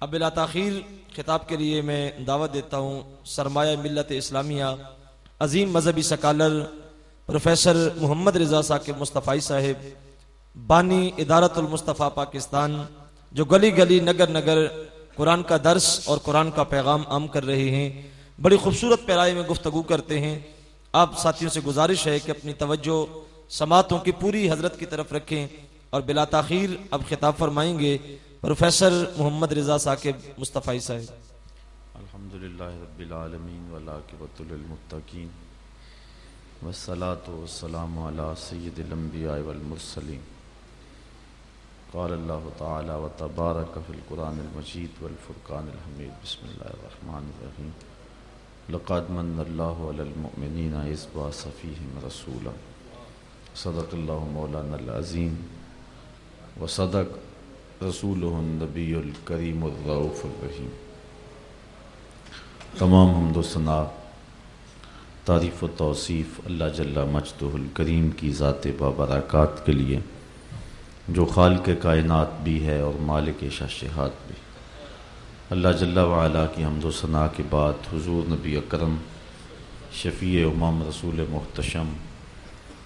اب بلا تاخیر خطاب کے لیے میں دعوت دیتا ہوں، سرمایہ ملت اسلامیہ، عظیم مذہبی سکالر، پروفیسر محمد رضا ثاقب مصطفی صاحب، بانی ادارت المصطفیٰ پاکستان، جو گلی گلی نگر نگر قرآن کا درس اور قرآن کا پیغام عام کر رہے ہیں، بڑی خوبصورت پیرائے میں گفتگو کرتے ہیں۔ آپ ساتھیوں سے گزارش ہے کہ اپنی توجہ سماعتوں کی پوری حضرت کی طرف رکھیں اور بلا تاخیر اب خطاب فرمائیں گے۔ پروفیسر محمد رضا ثاقب، مصطفی صاحب۔ الحمدللہ رب العالمین والعاقبۃ للمتقین، والصلاة والسلام علی سید الانبیاء والمرسلین۔ قال اللہ تعالی وتبارک فی القرآن المجید والفرقان الحمید، بسم اللہ الرحمن الرحیم۔ لقد من اللہ علی المؤمنین اذ باث فیہم رسولا۔ صدق اللہ مولانا العظیم۔ وصدق رسول النبی الکریم الرعوف الرحیم۔ تمام حمد و ثناء تعریف و توصیف اللہ جل مجد الکریم کی ذات بابرکات کے لیے، جو خالق کائنات بھی ہے اور مالک شاشہات بھی۔ اللہ جل وعلا کی حمد و ثناء کے بعد حضور نبی اکرم، شفیع امام رسول محتشم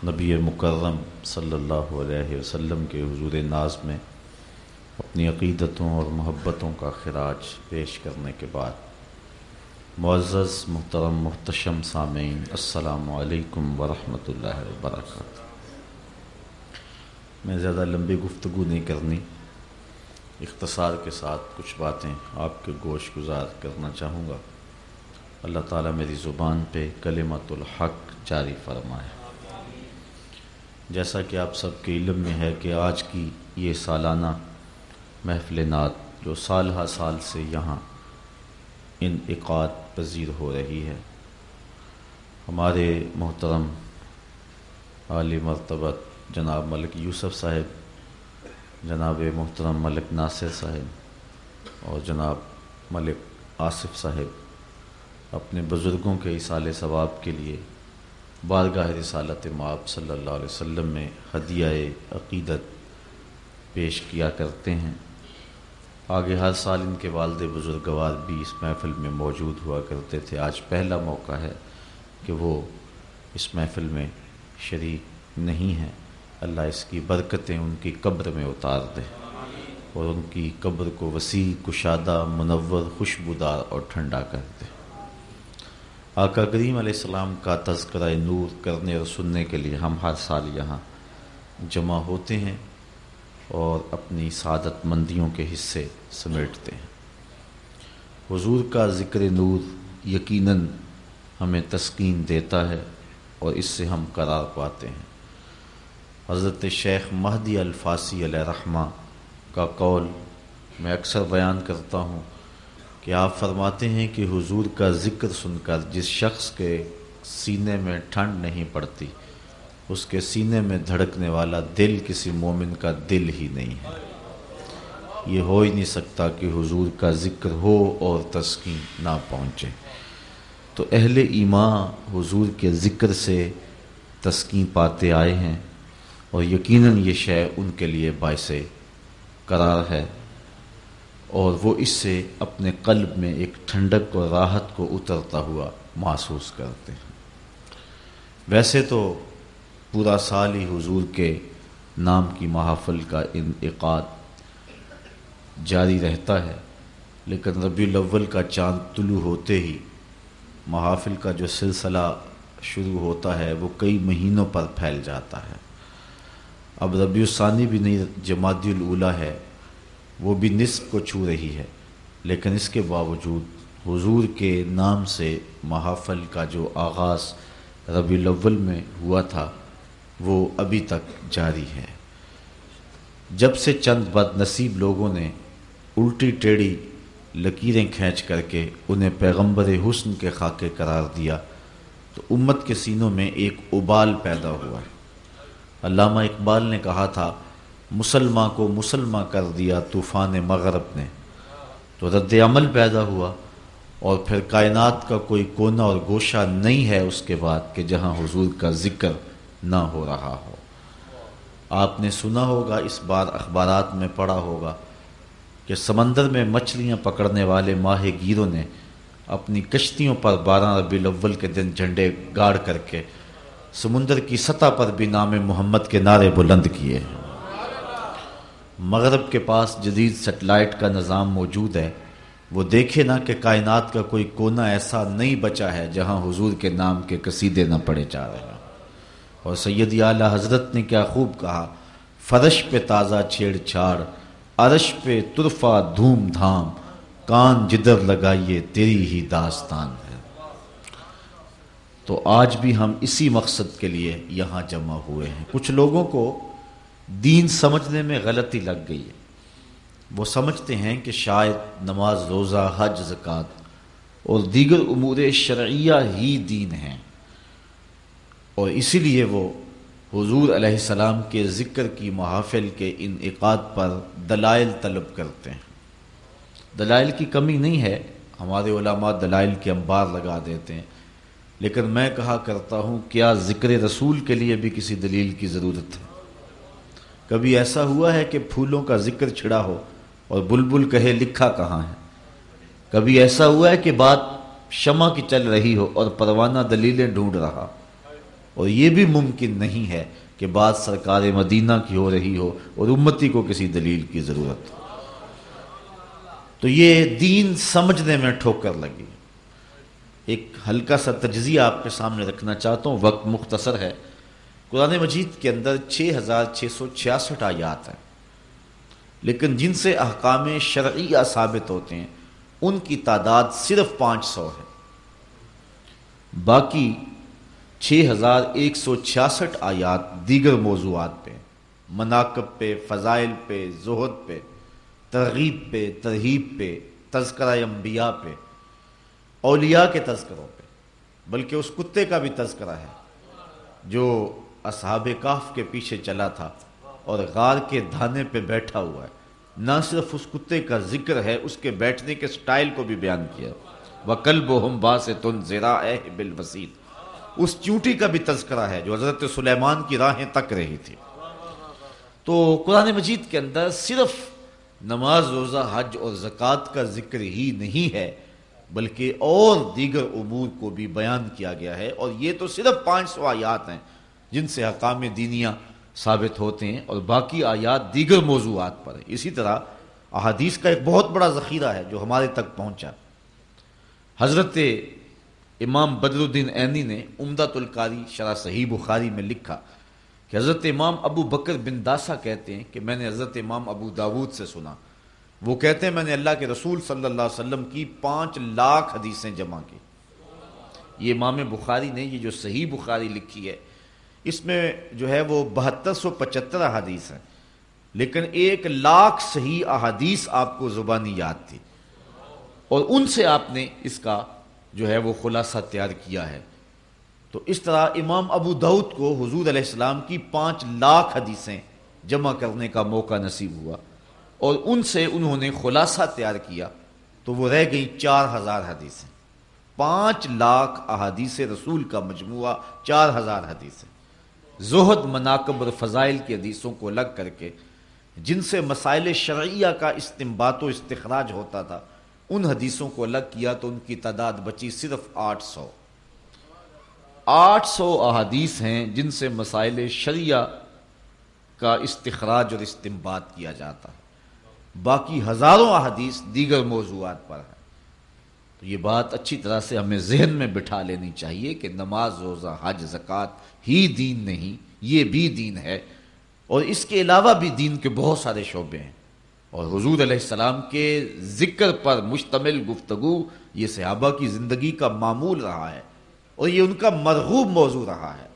نبی مکرم صلی اللہ علیہ وسلم کے حضور ناز میں اپنی عقیدتوں اور محبتوں کا خراج پیش کرنے کے بعد معزز، محترم، محتشم سامعین، السلام علیکم ورحمۃ اللہ وبرکاتہ۔ میں زیادہ لمبی گفتگو نہیں کرنی۔ اختصار کے ساتھ کچھ باتیں آپ کے گوش گزار کرنا چاہوں گا۔ اللہ تعالیٰ میری زبان پہ کلمت الحق جاری فرمائے۔ جیسا کہ آپ سب کے علم میں ہے کہ آج کی یہ سالانہ محفل نعت جو سال ہا سال سے یہاں انعقاد پذیر ہو رہی ہے۔ ہمارے محترم عالی مرتبت جناب ملک یوسف صاحب، جناب محترم ملک ناصر صاحب اور جناب ملک آصف صاحب اپنے بزرگوں کے اصال ثواب کے لیے بارگاہ رسالت ماب صلی اللہ علیہ وسلم میں ہدیہ عقیدت پیش کیا کرتے ہیں۔ آگے ہر سال ان کے والد بزرگوار بھی اس محفل میں موجود ہوا کرتے تھے۔ آج پہلا موقع ہے کہ وہ اس محفل میں شریک نہیں ہیں۔ اللہ اس کی برکتیں ان کی قبر میں اتار دے اور ان کی قبر کو وسیع، کشادہ، منور، خوشبودار اور ٹھنڈا کر دے۔ آقا کریم علیہ السلام کا تذکرہ نور کرنے اور سننے کے لیے ہم ہر سال یہاں جمع ہوتے ہیں۔ اور اپنی سعادت مندیوں کے حصے سمیٹتے ہیں۔ حضور کا ذکر نور یقیناً ہمیں تسکین دیتا ہے اور اس سے ہم قرار پاتے ہیں۔ حضرت شیخ مہدی الفاسی علیہ رحمہ کا قول میں اکثر بیان کرتا ہوں کہ آپ فرماتے ہیں کہ حضور کا ذکر سن کر جس شخص کے سینے میں ٹھنڈ نہیں پڑتی اس کے سینے میں دھڑکنے والا دل کسی مومن کا دل ہی نہیں ہے۔ یہ ہو ہی نہیں سکتا کہ حضور کا ذکر ہو اور تسکین نہ پہنچے۔ تو اہل ایمان حضور کے ذکر سے تسکین پاتے آئے ہیں اور یقیناً یہ شے ان کے لیے باعث قرار ہے۔ اور وہ اس سے اپنے قلب میں ایک ٹھنڈک اور راحت کو اترتا ہوا محسوس کرتے ہیں۔ ویسے تو پورا سال ہی حضور کے نام کی محافل کا انعقاد جاری رہتا ہے، لیکن ربیع الاول کا چاند طلوع ہوتے ہی محافل کا جو سلسلہ شروع ہوتا ہے، وہ کئی مہینوں پر پھیل جاتا ہے۔ اب ربیع الثانی بھی نہیں جماعت الاولا ہے، وہ بھی نصف کو چھو رہی ہے، لیکن اس کے باوجود حضور کے نام سے محافل کا جو آغاز ربیع الاول میں ہوا تھا وہ ابھی تک جاری ہے جب سے چند بد نصیب لوگوں نے الٹی ٹیڑھی لکیریں کھینچ کر کے انہیں پیغمبر حسن کے خاکے قرار دیا، تو امت کے سینوں میں ایک ابال پیدا ہوا۔ ہے علامہ اقبال نے کہا تھا، مسلمہ کو مسلمہ کر دیا طوفان مغرب نے۔ تو رد عمل پیدا ہوا اور پھر کائنات کا کوئی کونا اور گوشہ نہیں ہے اس کے بعد کہ جہاں حضور کا ذکر نہ ہو رہا ہو۔ آپ نے سنا ہوگا، اس بار اخبارات میں پڑھا ہوگا کہ سمندر میں مچھلیاں پکڑنے والے ماہ گیروں نے اپنی کشتیوں پر بارہ ربی الاول کے دن جھنڈے گاڑ کر کے سمندر کی سطح پر بھی نام محمد کے نعرے بلند کیے مغرب کے پاس جدید سیٹلائٹ کا نظام موجود ہے۔ وہ دیکھے نا کہ کائنات کا کوئی کونا ایسا نہیں بچا ہے جہاں حضور کے نام کے قصیدے نہ پڑے جا رہے۔ ہیں اور سید اعلیٰ حضرت نے کیا خوب کہا، فرش پہ تازہ چھیڑ چھاڑ، عرش پہ ترفا دھوم دھام، کان جدر لگائیے تیری ہی داستان ہے۔ تو آج بھی ہم اسی مقصد کے لیے یہاں جمع ہوئے ہیں۔ کچھ لوگوں کو دین سمجھنے میں غلطی لگ گئی ہے۔ وہ سمجھتے ہیں کہ شاید نماز روزہ، حج، زکوٰۃ اور دیگر امور شرعیہ ہی دین ہیں۔ اور اسی لیے وہ حضور علیہ السلام کے ذکر کی محافل کے انعقاد پر دلائل طلب کرتے ہیں۔ دلائل کی کمی نہیں ہے، ہمارے علماء دلائل کے انبار لگا دیتے ہیں۔ لیکن میں کہا کرتا ہوں، کیا ذکر رسول کے لیے بھی کسی دلیل کی ضرورت ہے؟ کبھی ایسا ہوا ہے کہ پھولوں کا ذکر چھڑا ہو اور بلبل کہے لکھا کہاں ہے؟ کبھی ایسا ہوا ہے کہ بات شمع کی چل رہی ہو اور پروانہ دلیلیں ڈھونڈ رہا اور یہ بھی ممکن نہیں ہے کہ بات سرکار مدینہ کی ہو رہی ہو اور امتی کو کسی دلیل کی ضرورت ہو۔ تو یہ دین سمجھنے میں ٹھوکر لگی۔ ایک ہلکا سا تجزیہ آپ کے سامنے رکھنا چاہتا ہوں، وقت مختصر ہے۔ قرآن مجید کے اندر چھ ہزار چھ سو چھیاسٹھ آیات ہیں۔ لیکن جن سے احکام شرعیہ ثابت ہوتے ہیں، ان کی تعداد صرف پانچ سو ہے۔ باقی چھ ہزار ایک سو چھیاسٹھ آیات دیگر موضوعات پہ، مناقب پہ، فضائل پہ، زہد پہ، ترغیب پہ، ترہیب پہ، تذکرہ انبیاء پہ، اولیاء کے تذکروں پہ، بلکہ اس کتے کا بھی تذکرہ ہے جو اصحاب کاف کے پیچھے چلا تھا اور غار کے دھانے پہ بیٹھا ہوا ہے۔ نہ صرف اس کتے کا ذکر ہے، اس کے بیٹھنے کے سٹائل کو بھی بیان کیا۔ وہ کلب و ہم با سے تن زیرا بال اس چونٹی کا بھی تذکرہ ہے جو حضرت سلیمان کی راہیں تک رہی تھی۔ تو قرآن مجید کے اندر صرف نماز، روزہ، حج اور زکوٰۃ کا ذکر ہی نہیں ہے، بلکہ اور دیگر امور کو بھی بیان کیا گیا ہے۔ اور یہ تو صرف پانچ سو آیات ہیں جن سے حکام دینیا ثابت ہوتے ہیں اور باقی آیات دیگر موضوعات پر ہیں۔ اسی طرح احادیث کا ایک بہت بڑا ذخیرہ ہے جو ہمارے تک پہنچا۔ حضرت امام بدر الدین عینی نے امدت القاری شرح صحیح بخاری میں لکھا کہ حضرت امام ابو بکر بن داسا کہتے ہیں کہ میں نے حضرت امام ابو داود سے سنا۔ وہ کہتے ہیں میں نے اللہ کے رسول صلی اللہ علیہ وسلم کی پانچ لاکھ حدیثیں جمع کی۔ یہ امام بخاری نے یہ جو صحیح بخاری لکھی ہے، اس میں جو ہے وہ بہتر سو پچہتر احادیث ہیں۔ لیکن ایک لاکھ صحیح احادیث آپ کو زبانی یاد تھی۔ اور ان سے آپ نے اس کا جو ہے وہ خلاصہ تیار کیا ہے۔ تو اس طرح امام ابو دعود کو حضور علیہ السلام کی پانچ لاکھ حدیثیں جمع کرنے کا موقع نصیب ہوا اور ان سے انہوں نے خلاصہ تیار کیا تو وہ رہ گئی چار ہزار حدیثیں۔ پانچ لاکھ احادیث رسول کا مجموعہ، چار ہزار حدیثیں۔ زہد مناقب اور فضائل کی حدیثوں کو الگ کر کے جن سے مسائل شرعیہ کا استمبات و استخراج ہوتا تھا ان حدیثوں کو الگ کیا تو ان کی تعداد بچی صرف آٹھ سو۔ آٹھ سو احادیث ہیں جن سے مسائل شریعہ کا استخراج اور استمبات کیا جاتا ہے۔ باقی ہزاروں احادیث دیگر موضوعات پر ہیں۔ تو یہ بات اچھی طرح سے ہمیں ذہن میں بٹھا لینی چاہیے کہ نماز، روزہ، حج، زکوٰۃ ہی دین نہیں، یہ بھی دین ہے۔ اور اس کے علاوہ بھی دین کے بہت سارے شعبے ہیں۔ اور حضور علیہ السلام کے ذکر پر مشتمل گفتگو یہ صحابہ کی زندگی کا معمول رہا ہے اور یہ ان کا مرغوب موضوع رہا ہے۔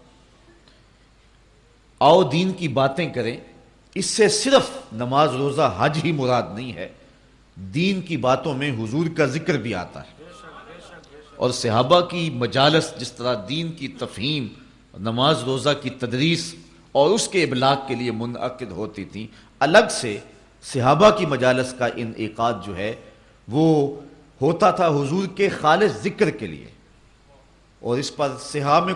آؤ دین کی باتیں کریں۔ اس سے صرف نماز روزہ حج ہی مراد نہیں ہے۔ دین کی باتوں میں حضور کا ذکر بھی آتا ہے۔ اور صحابہ کی مجالس جس طرح دین کی تفہیم، نماز روزہ کی تدریس اور اس کے ابلاغ کے لیے منعقد ہوتی تھیں، الگ سے صحابہ کی مجالس کا انعقاد جو ہے، وہ ہوتا تھا حضور کے خالص ذکر کے لیے۔ اور اس پر سیاح میں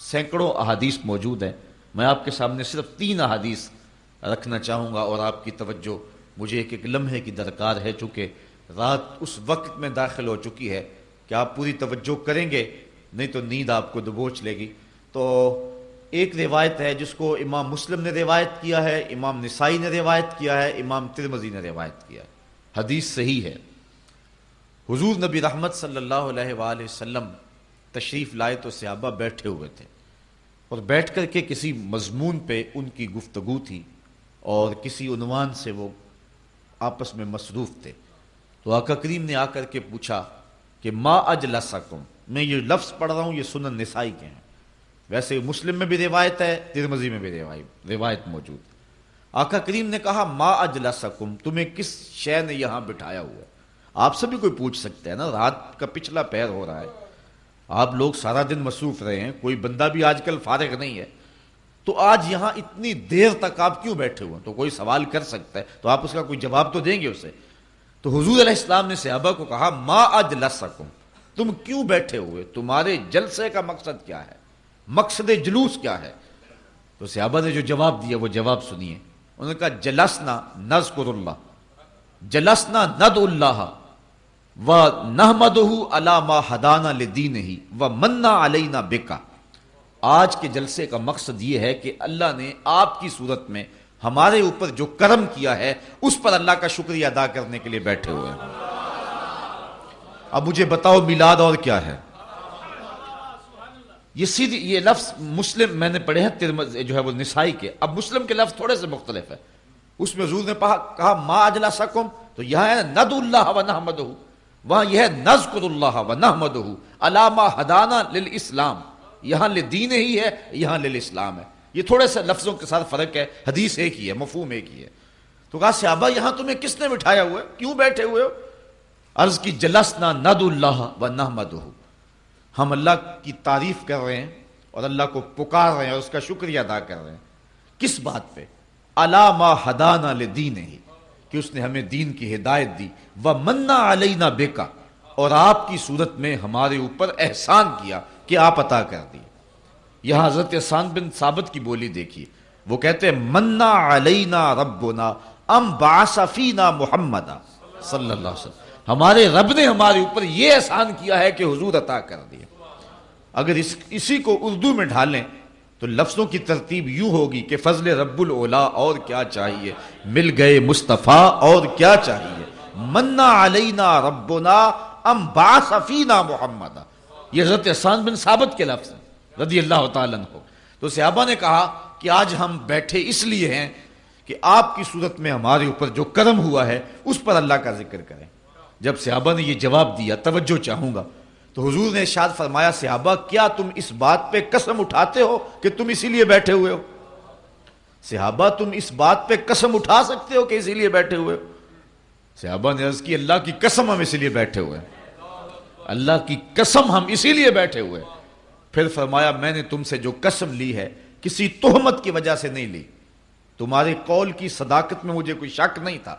سینکڑوں احادیث موجود ہیں۔ میں آپ کے سامنے صرف تین احادیث رکھنا چاہوں گا اور آپ کی توجہ مجھے ایک ایک لمحے کی درکار ہے، چونکہ رات اس وقت میں داخل ہو چکی ہے کہ آپ پوری توجہ کریں گے، نہیں تو نیند آپ کو دبوچ لے گی۔ تو ایک روایت ہے جس کو امام مسلم نے روایت کیا ہے، امام نسائی نے روایت کیا ہے، امام ترمزی نے روایت کیا ہے۔ حدیث صحیح ہے۔ حضور نبی رحمت صلی اللہ علیہ وآلہ وسلم تشریف لائے تو صحابہ بیٹھے ہوئے تھے۔ اور بیٹھ کر کے کسی مضمون پہ ان کی گفتگو تھی اور کسی عنوان سے وہ آپس میں مصروف تھے۔ تو آقا کریم نے آ کر کے پوچھا کہ ما اجلسکم؟ میں یہ لفظ پڑھ رہا ہوں، یہ سنن نسائی کے ہیں۔ ویسے مسلم میں بھی روایت ہے ترمزی میں بھی روایت روایت موجود۔ آقا کریم نے کہا، ما اجلسکم، تمہیں کس شے نے یہاں بٹھایا ہوا ہے؟ آپ سے بھی کوئی پوچھ سکتا ہے نا، رات کا پچھلا پیر ہو رہا ہے۔ آپ لوگ سارا دن مصروف رہے ہیں، کوئی بندہ بھی آج کل فارغ نہیں ہے۔ تو آج یہاں اتنی دیر تک آپ کیوں بیٹھے ہوئے ہیں؟ تو کوئی سوال کر سکتا ہے، تو آپ اس کا کوئی جواب تو دیں گے اسے۔ تو حضور علیہ السلام نے صحابہ کو کہا، ما اج لسکم تم کیوں بیٹھے ہوئے؟ تمہارے جلسے کا مقصد کیا ہے؟ مقصد جلوس کیا ہے؟ تو صحابہ نے جو جواب دیا، وہ جواب سنیے۔ انہوں نے کہا، جلسنا نذکر اللہ، جلسنا ند اللہ، و نحمد علامہ حدانہ لدین ہی و منا علینا بکا۔ آج کے جلسے کا مقصد یہ ہے کہ اللہ نے آپ کی صورت میں ہمارے اوپر جو کرم کیا ہے، اس پر اللہ کا شکریہ ادا کرنے کے لیے بیٹھے ہوئے۔ ہیں اب مجھے بتاؤ، میلاد اور کیا ہے؟ یہ سیدھی یہ لفظ مسلم میں نے پڑھے ہیں جو ہے وہ نسائی کے۔ اب مسلم کے لفظ تھوڑے سے مختلف ہے اس میں حضور نے کہا، ما اجلا سکم تو یہاں ہے ند اللہ و نحمد وہاں یہ ہے نزکر اللہ و نحمد علامہ حدانہ للاسلام یہاں لدین ہی ہے، یہاں للاسلام ہے۔ یہ تھوڑے سے لفظوں کے ساتھ فرق ہے، حدیث ایک ہی ہے، مفہوم ایک ہی ہے۔ تو کہا، صحابہ، یہاں تمہیں کس نے بٹھایا ہوا ہے کیوں بیٹھے ہوئے ہو؟ عرض کی، جلسنا ند اللہ و نحمد ہم اللہ کی تعریف کر رہے ہیں اور اللہ کو پکار رہے ہیں اور اس کا شکریہ ادا کر رہے ہیں۔ کس بات پہ؟ علامہ حدانہ لدین ہی کہ اس نے ہمیں دین کی ہدایت دی۔ وہ منا علینا بیکا اور آپ کی صورت میں ہمارے اوپر احسان کیا کہ آپ عطا کر دی۔ یہاں حضرت احسان بن ثابت کی بولی دیکھیے۔ وہ کہتے ہیں، منا علینا ربنا ام باسفینا محمد صلی اللہ علیہ وسلم۔ ہمارے رب نے ہمارے اوپر یہ احسان کیا ہے کہ حضور عطا کر دیا۔ اگر اس اسی کو اردو میں ڈھالیں تو لفظوں کی ترتیب یوں ہوگی کہ فضل رب الاولا اور کیا چاہیے؟ مل گئے مصطفیٰ اور کیا چاہیے؟ منا علینا ربنا ام باسفینا محمد یہ حضرت احسان بن ثابت کے لفظ ہیں، رضی اللہ تعالیٰ ہو تو صحابہ نے کہا کہ آج ہم بیٹھے اس لیے ہیں کہ آپ کی صورت میں ہمارے اوپر جو کرم ہوا ہے، اس پر اللہ کا ذکر کریں۔ جب صحابہ نے یہ جواب دیا، توجہ چاہوں گا۔ تو حضور نے ارشاد فرمایا، صحابہ، کیا تم اس بات پہ قسم اٹھاتے ہو کہ تم اسی لیے بیٹھے ہوئے ہو؟ صحابہ، تم اس بات پہ قسم اٹھا سکتے ہو کہ اسی لیے بیٹھے ہوئے ہو؟ صحابہ نے عرض کی، اللہ کی قسم ہم اسی لیے بیٹھے ہوئے اللہ کی قسم ہم اسی لیے بیٹھے ہوئے پھر فرمایا، میں نے تم سے جو قسم لی ہے، کسی تہمت کی وجہ سے نہیں لی۔ تمہارے قول کی صداقت میں مجھے کوئی شک نہیں تھا۔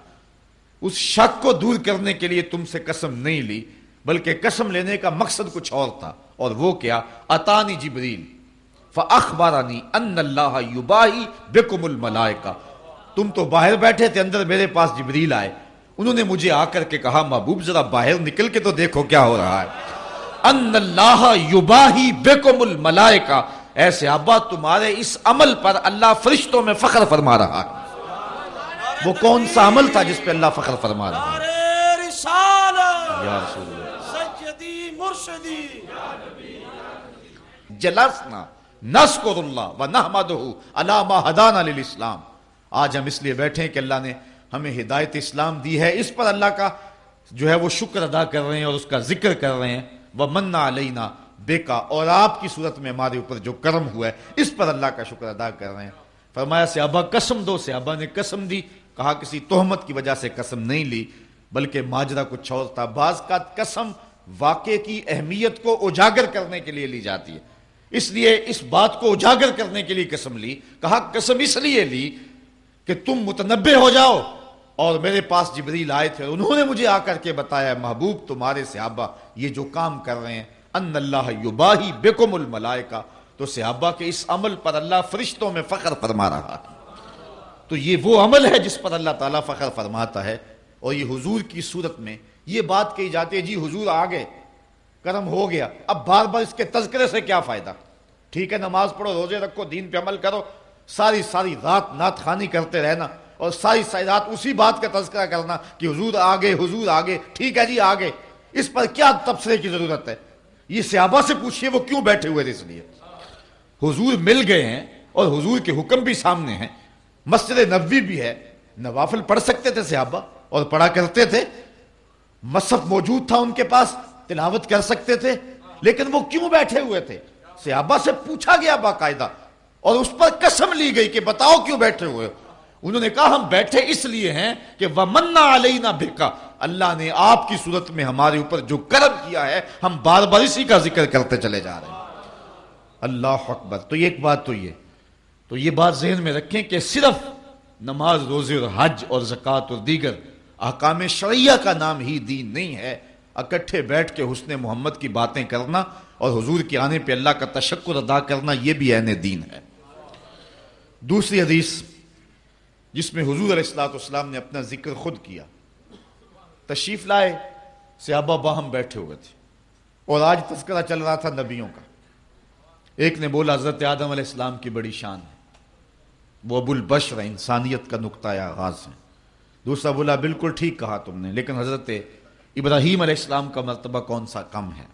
اس شک کو دور کرنے کے لیے تم سے قسم نہیں لی، بلکہ قسم لینے کا مقصد کچھ اور تھا۔ اور وہ کیا؟ اتانی جبریل۔ فاخبارانی ان اللہ یباہی بکم الملائکہ۔ تم تو باہر بیٹھے تھے، اندر میرے پاس جبریل آئے۔ انہوں نے مجھے آ کر کے کہا، محبوب، ذرا باہر نکل کے تو دیکھو کیا ہو رہا ہے۔ ان اللہ یباہی بکم الملائکہ۔ اے صحابہ تمہارے اس عمل پر اللہ فرشتوں میں فخر فرما رہا ہے۔ وہ کون سا عمل تھا جس پہ اللہ فخر فرما رہا ہے یا رسول اللہ۔ جلسنا نسکر اللہ و نحمدہ علامہ حدانا للاسلام۔ آج ہم اس لیے بیٹھے ہیں کہ اللہ نے ہمیں ہدایت اسلام دی ہے۔ اس پر اللہ کا جو ہے وہ شکر ادا کر رہے ہیں اور اس کا ذکر کر رہے ہیں۔ وہ منا علینا بیکا اور آپ کی صورت میں ہمارے اوپر جو کرم ہوا ہے اس پر اللہ کا شکر ادا کر رہے ہیں۔ فرمایا صحابہ قسم دو صحابہ نے قسم دی۔ کہا کسی تہمت کی وجہ سے قسم نہیں لی، بلکہ ماجرہ کچھ اور تھا بعض کا قسم واقع کی اہمیت کو اجاگر کرنے کے لیے لی جاتی ہے۔ اس لیے اس بات کو اجاگر کرنے کے لیے قسم لی۔ کہا، قسم اس لیے لی کہ تم متنبع ہو جاؤ۔ اور میرے پاس جبریل آئے تھے انہوں نے مجھے آ کر کے بتایا، محبوب، تمہارے صحابہ یہ جو کام کر رہے ہیں، ان اللہ یباہی بکم الملائکہ۔ تو صحابہ کے اس عمل پر اللہ فرشتوں میں فخر فرما رہا۔ تو یہ وہ عمل ہے جس پر اللہ تعالیٰ فخر فرماتا ہے۔ اور یہ حضور کی صورت میں یہ بات کہی جاتی ہے جی حضور آگے کرم ہو گیا، اب بار بار اس کے تذکرے سے کیا فائدہ؟ ٹھیک ہے، نماز پڑھو، روزے رکھو، دین پہ عمل کرو، ساری ساری رات نات خانی کرتے رہنا اور ساری ساری رات اسی بات کا تذکرہ کرنا کہ حضور آگے حضور آگے ٹھیک ہے جی آگے اس پر کیا تبصرے کی ضرورت ہے؟ یہ صحابہ سے پوچھئے وہ کیوں بیٹھے ہوئے تھے اس لیے؟ حضور مل گئے ہیں اور حضور کے حکم بھی سامنے ہیں۔ مسجد نبوی بھی ہے، نوافل پڑھ سکتے تھے صحابہ، اور پڑھا کرتے تھے۔ مصحف موجود تھا ان کے پاس، تلاوت کر سکتے تھے، لیکن وہ کیوں بیٹھے ہوئے تھے؟ صحابہ سے پوچھا گیا باقاعدہ، اور اس پر قسم لی گئی کہ بتاؤ کیوں بیٹھے ہوئے انہوں نے کہا، ہم بیٹھے اس لیے ہیں کہ وَمَنَّا عَلَيْنَا بِكَ۔ اللہ نے آپ کی صورت میں ہمارے اوپر جو کرم کیا ہے، ہم بار بار اسی کا ذکر کرتے چلے جا رہے ہیں۔ اللہ اکبر۔ تو ایک بات تو یہ تو یہ بات ذہن میں رکھیں کہ صرف نماز، روزے اور حج اور زکوٰۃ اور دیگر احکام شریعہ کا نام ہی دین نہیں ہے۔ اکٹھے بیٹھ کے حسن محمد کی باتیں کرنا اور حضور کے آنے پہ اللہ کا تشکر ادا کرنا، یہ بھی عین دین ہے۔ دوسری حدیث جس میں حضور علیہ السلاۃ والسلام نے اپنا ذکر خود کیا۔ تشریف لائے، صحابہ باہم بیٹھے ہوئے تھے۔ اور آج تذکرہ چل رہا تھا نبیوں کا۔ ایک نے بولا، حضرت آدم علیہ السلام کی بڑی شان ہے۔ وہ ابو البشر انسانیت کا نقطۂ آغاز ہے دوسرا بولا، بالکل ٹھیک کہا تم نے، لیکن حضرت ابراہیم علیہ السلام کا مرتبہ کون سا کم ہے؟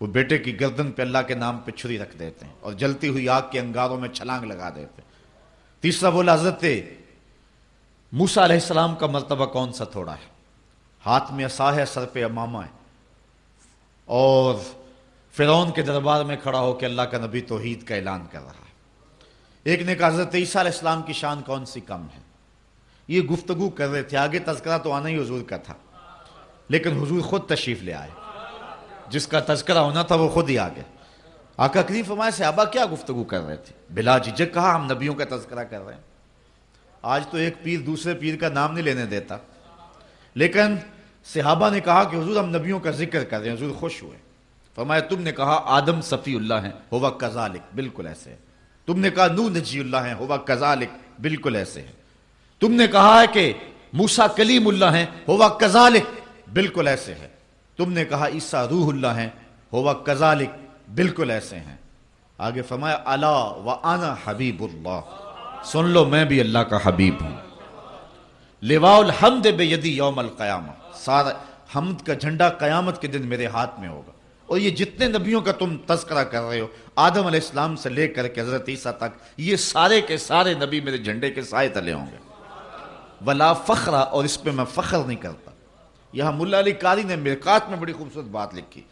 وہ بیٹے کی گردن پہ اللہ کے نام پہ چھری رکھ دیتے ہیں اور جلتی ہوئی آگ کے انگاروں میں چھلانگ لگا دیتے ہیں۔ تیسرا بولا، حضرت موسا علیہ السلام کا مرتبہ کون سا تھوڑا ہے؟ ہاتھ میں اصا ہے، سر پہ امامہ ہے۔ اور فرعون کے دربار میں کھڑا ہو کے اللہ کا نبی توحید کا اعلان کر رہا ہے۔ ایک نے کہا، حضرت عیسیٰ علیہ السلام کی شان کون سی کم ہے؟ یہ گفتگو کر رہے تھے، آگے تذکرہ تو آنا ہی حضور کا تھا۔ لیکن حضور خود تشریف لے آئے۔ جس کا تذکرہ ہونا تھا، وہ خود ہی آگے آقا کریم فرمائے صحابہ کیا گفتگو کر رہے تھے؟ بلا جھجک جی، کہا ہم نبیوں کا تذکرہ کر رہے ہیں؟ آج تو ایک پیر دوسرے پیر کا نام نہیں لینے دیتا۔ لیکن صحابہ نے کہا کہ حضور ہم نبیوں کا ذکر کر رہے ہیں، حضور خوش ہوئے۔ فرمایا، تم نے کہا، آدم صفی اللہ ہیں، ہوا کزالک بالکل ایسے ہے تم نے کہا نو نجی اللہ ہیں، ہوا کزالک بالکل ایسے ہے تم نے کہا ہے کہ موسا کلیم اللہ ہیں، ہوا کزالک بالکل ایسے ہے تم نے کہا عیسیٰ روح اللہ ہیں، ہوا کزالک بالکل ایسے ہیں۔ آگے فرمایا اللہ و آنا حبیب اللہ۔ سن لو، میں بھی اللہ کا حبیب ہوں۔ لوا الحمد بے یدی یوم القیامہ۔ سارا حمد کا جھنڈا قیامت کے دن میرے ہاتھ میں ہوگا۔ اور یہ جتنے نبیوں کا تم تذکرہ کر رہے ہو، آدم علیہ السلام سے لے کر کے حضرت عیسیٰ تک، یہ سارے کے سارے نبی میرے جھنڈے کے سائے تلے ہوں گے۔ ولا فخرا اور اس پہ میں فخر نہیں کرتا۔ یہاں ملا علی قاری نے مرکات میں بڑی خوبصورت بات لکھی۔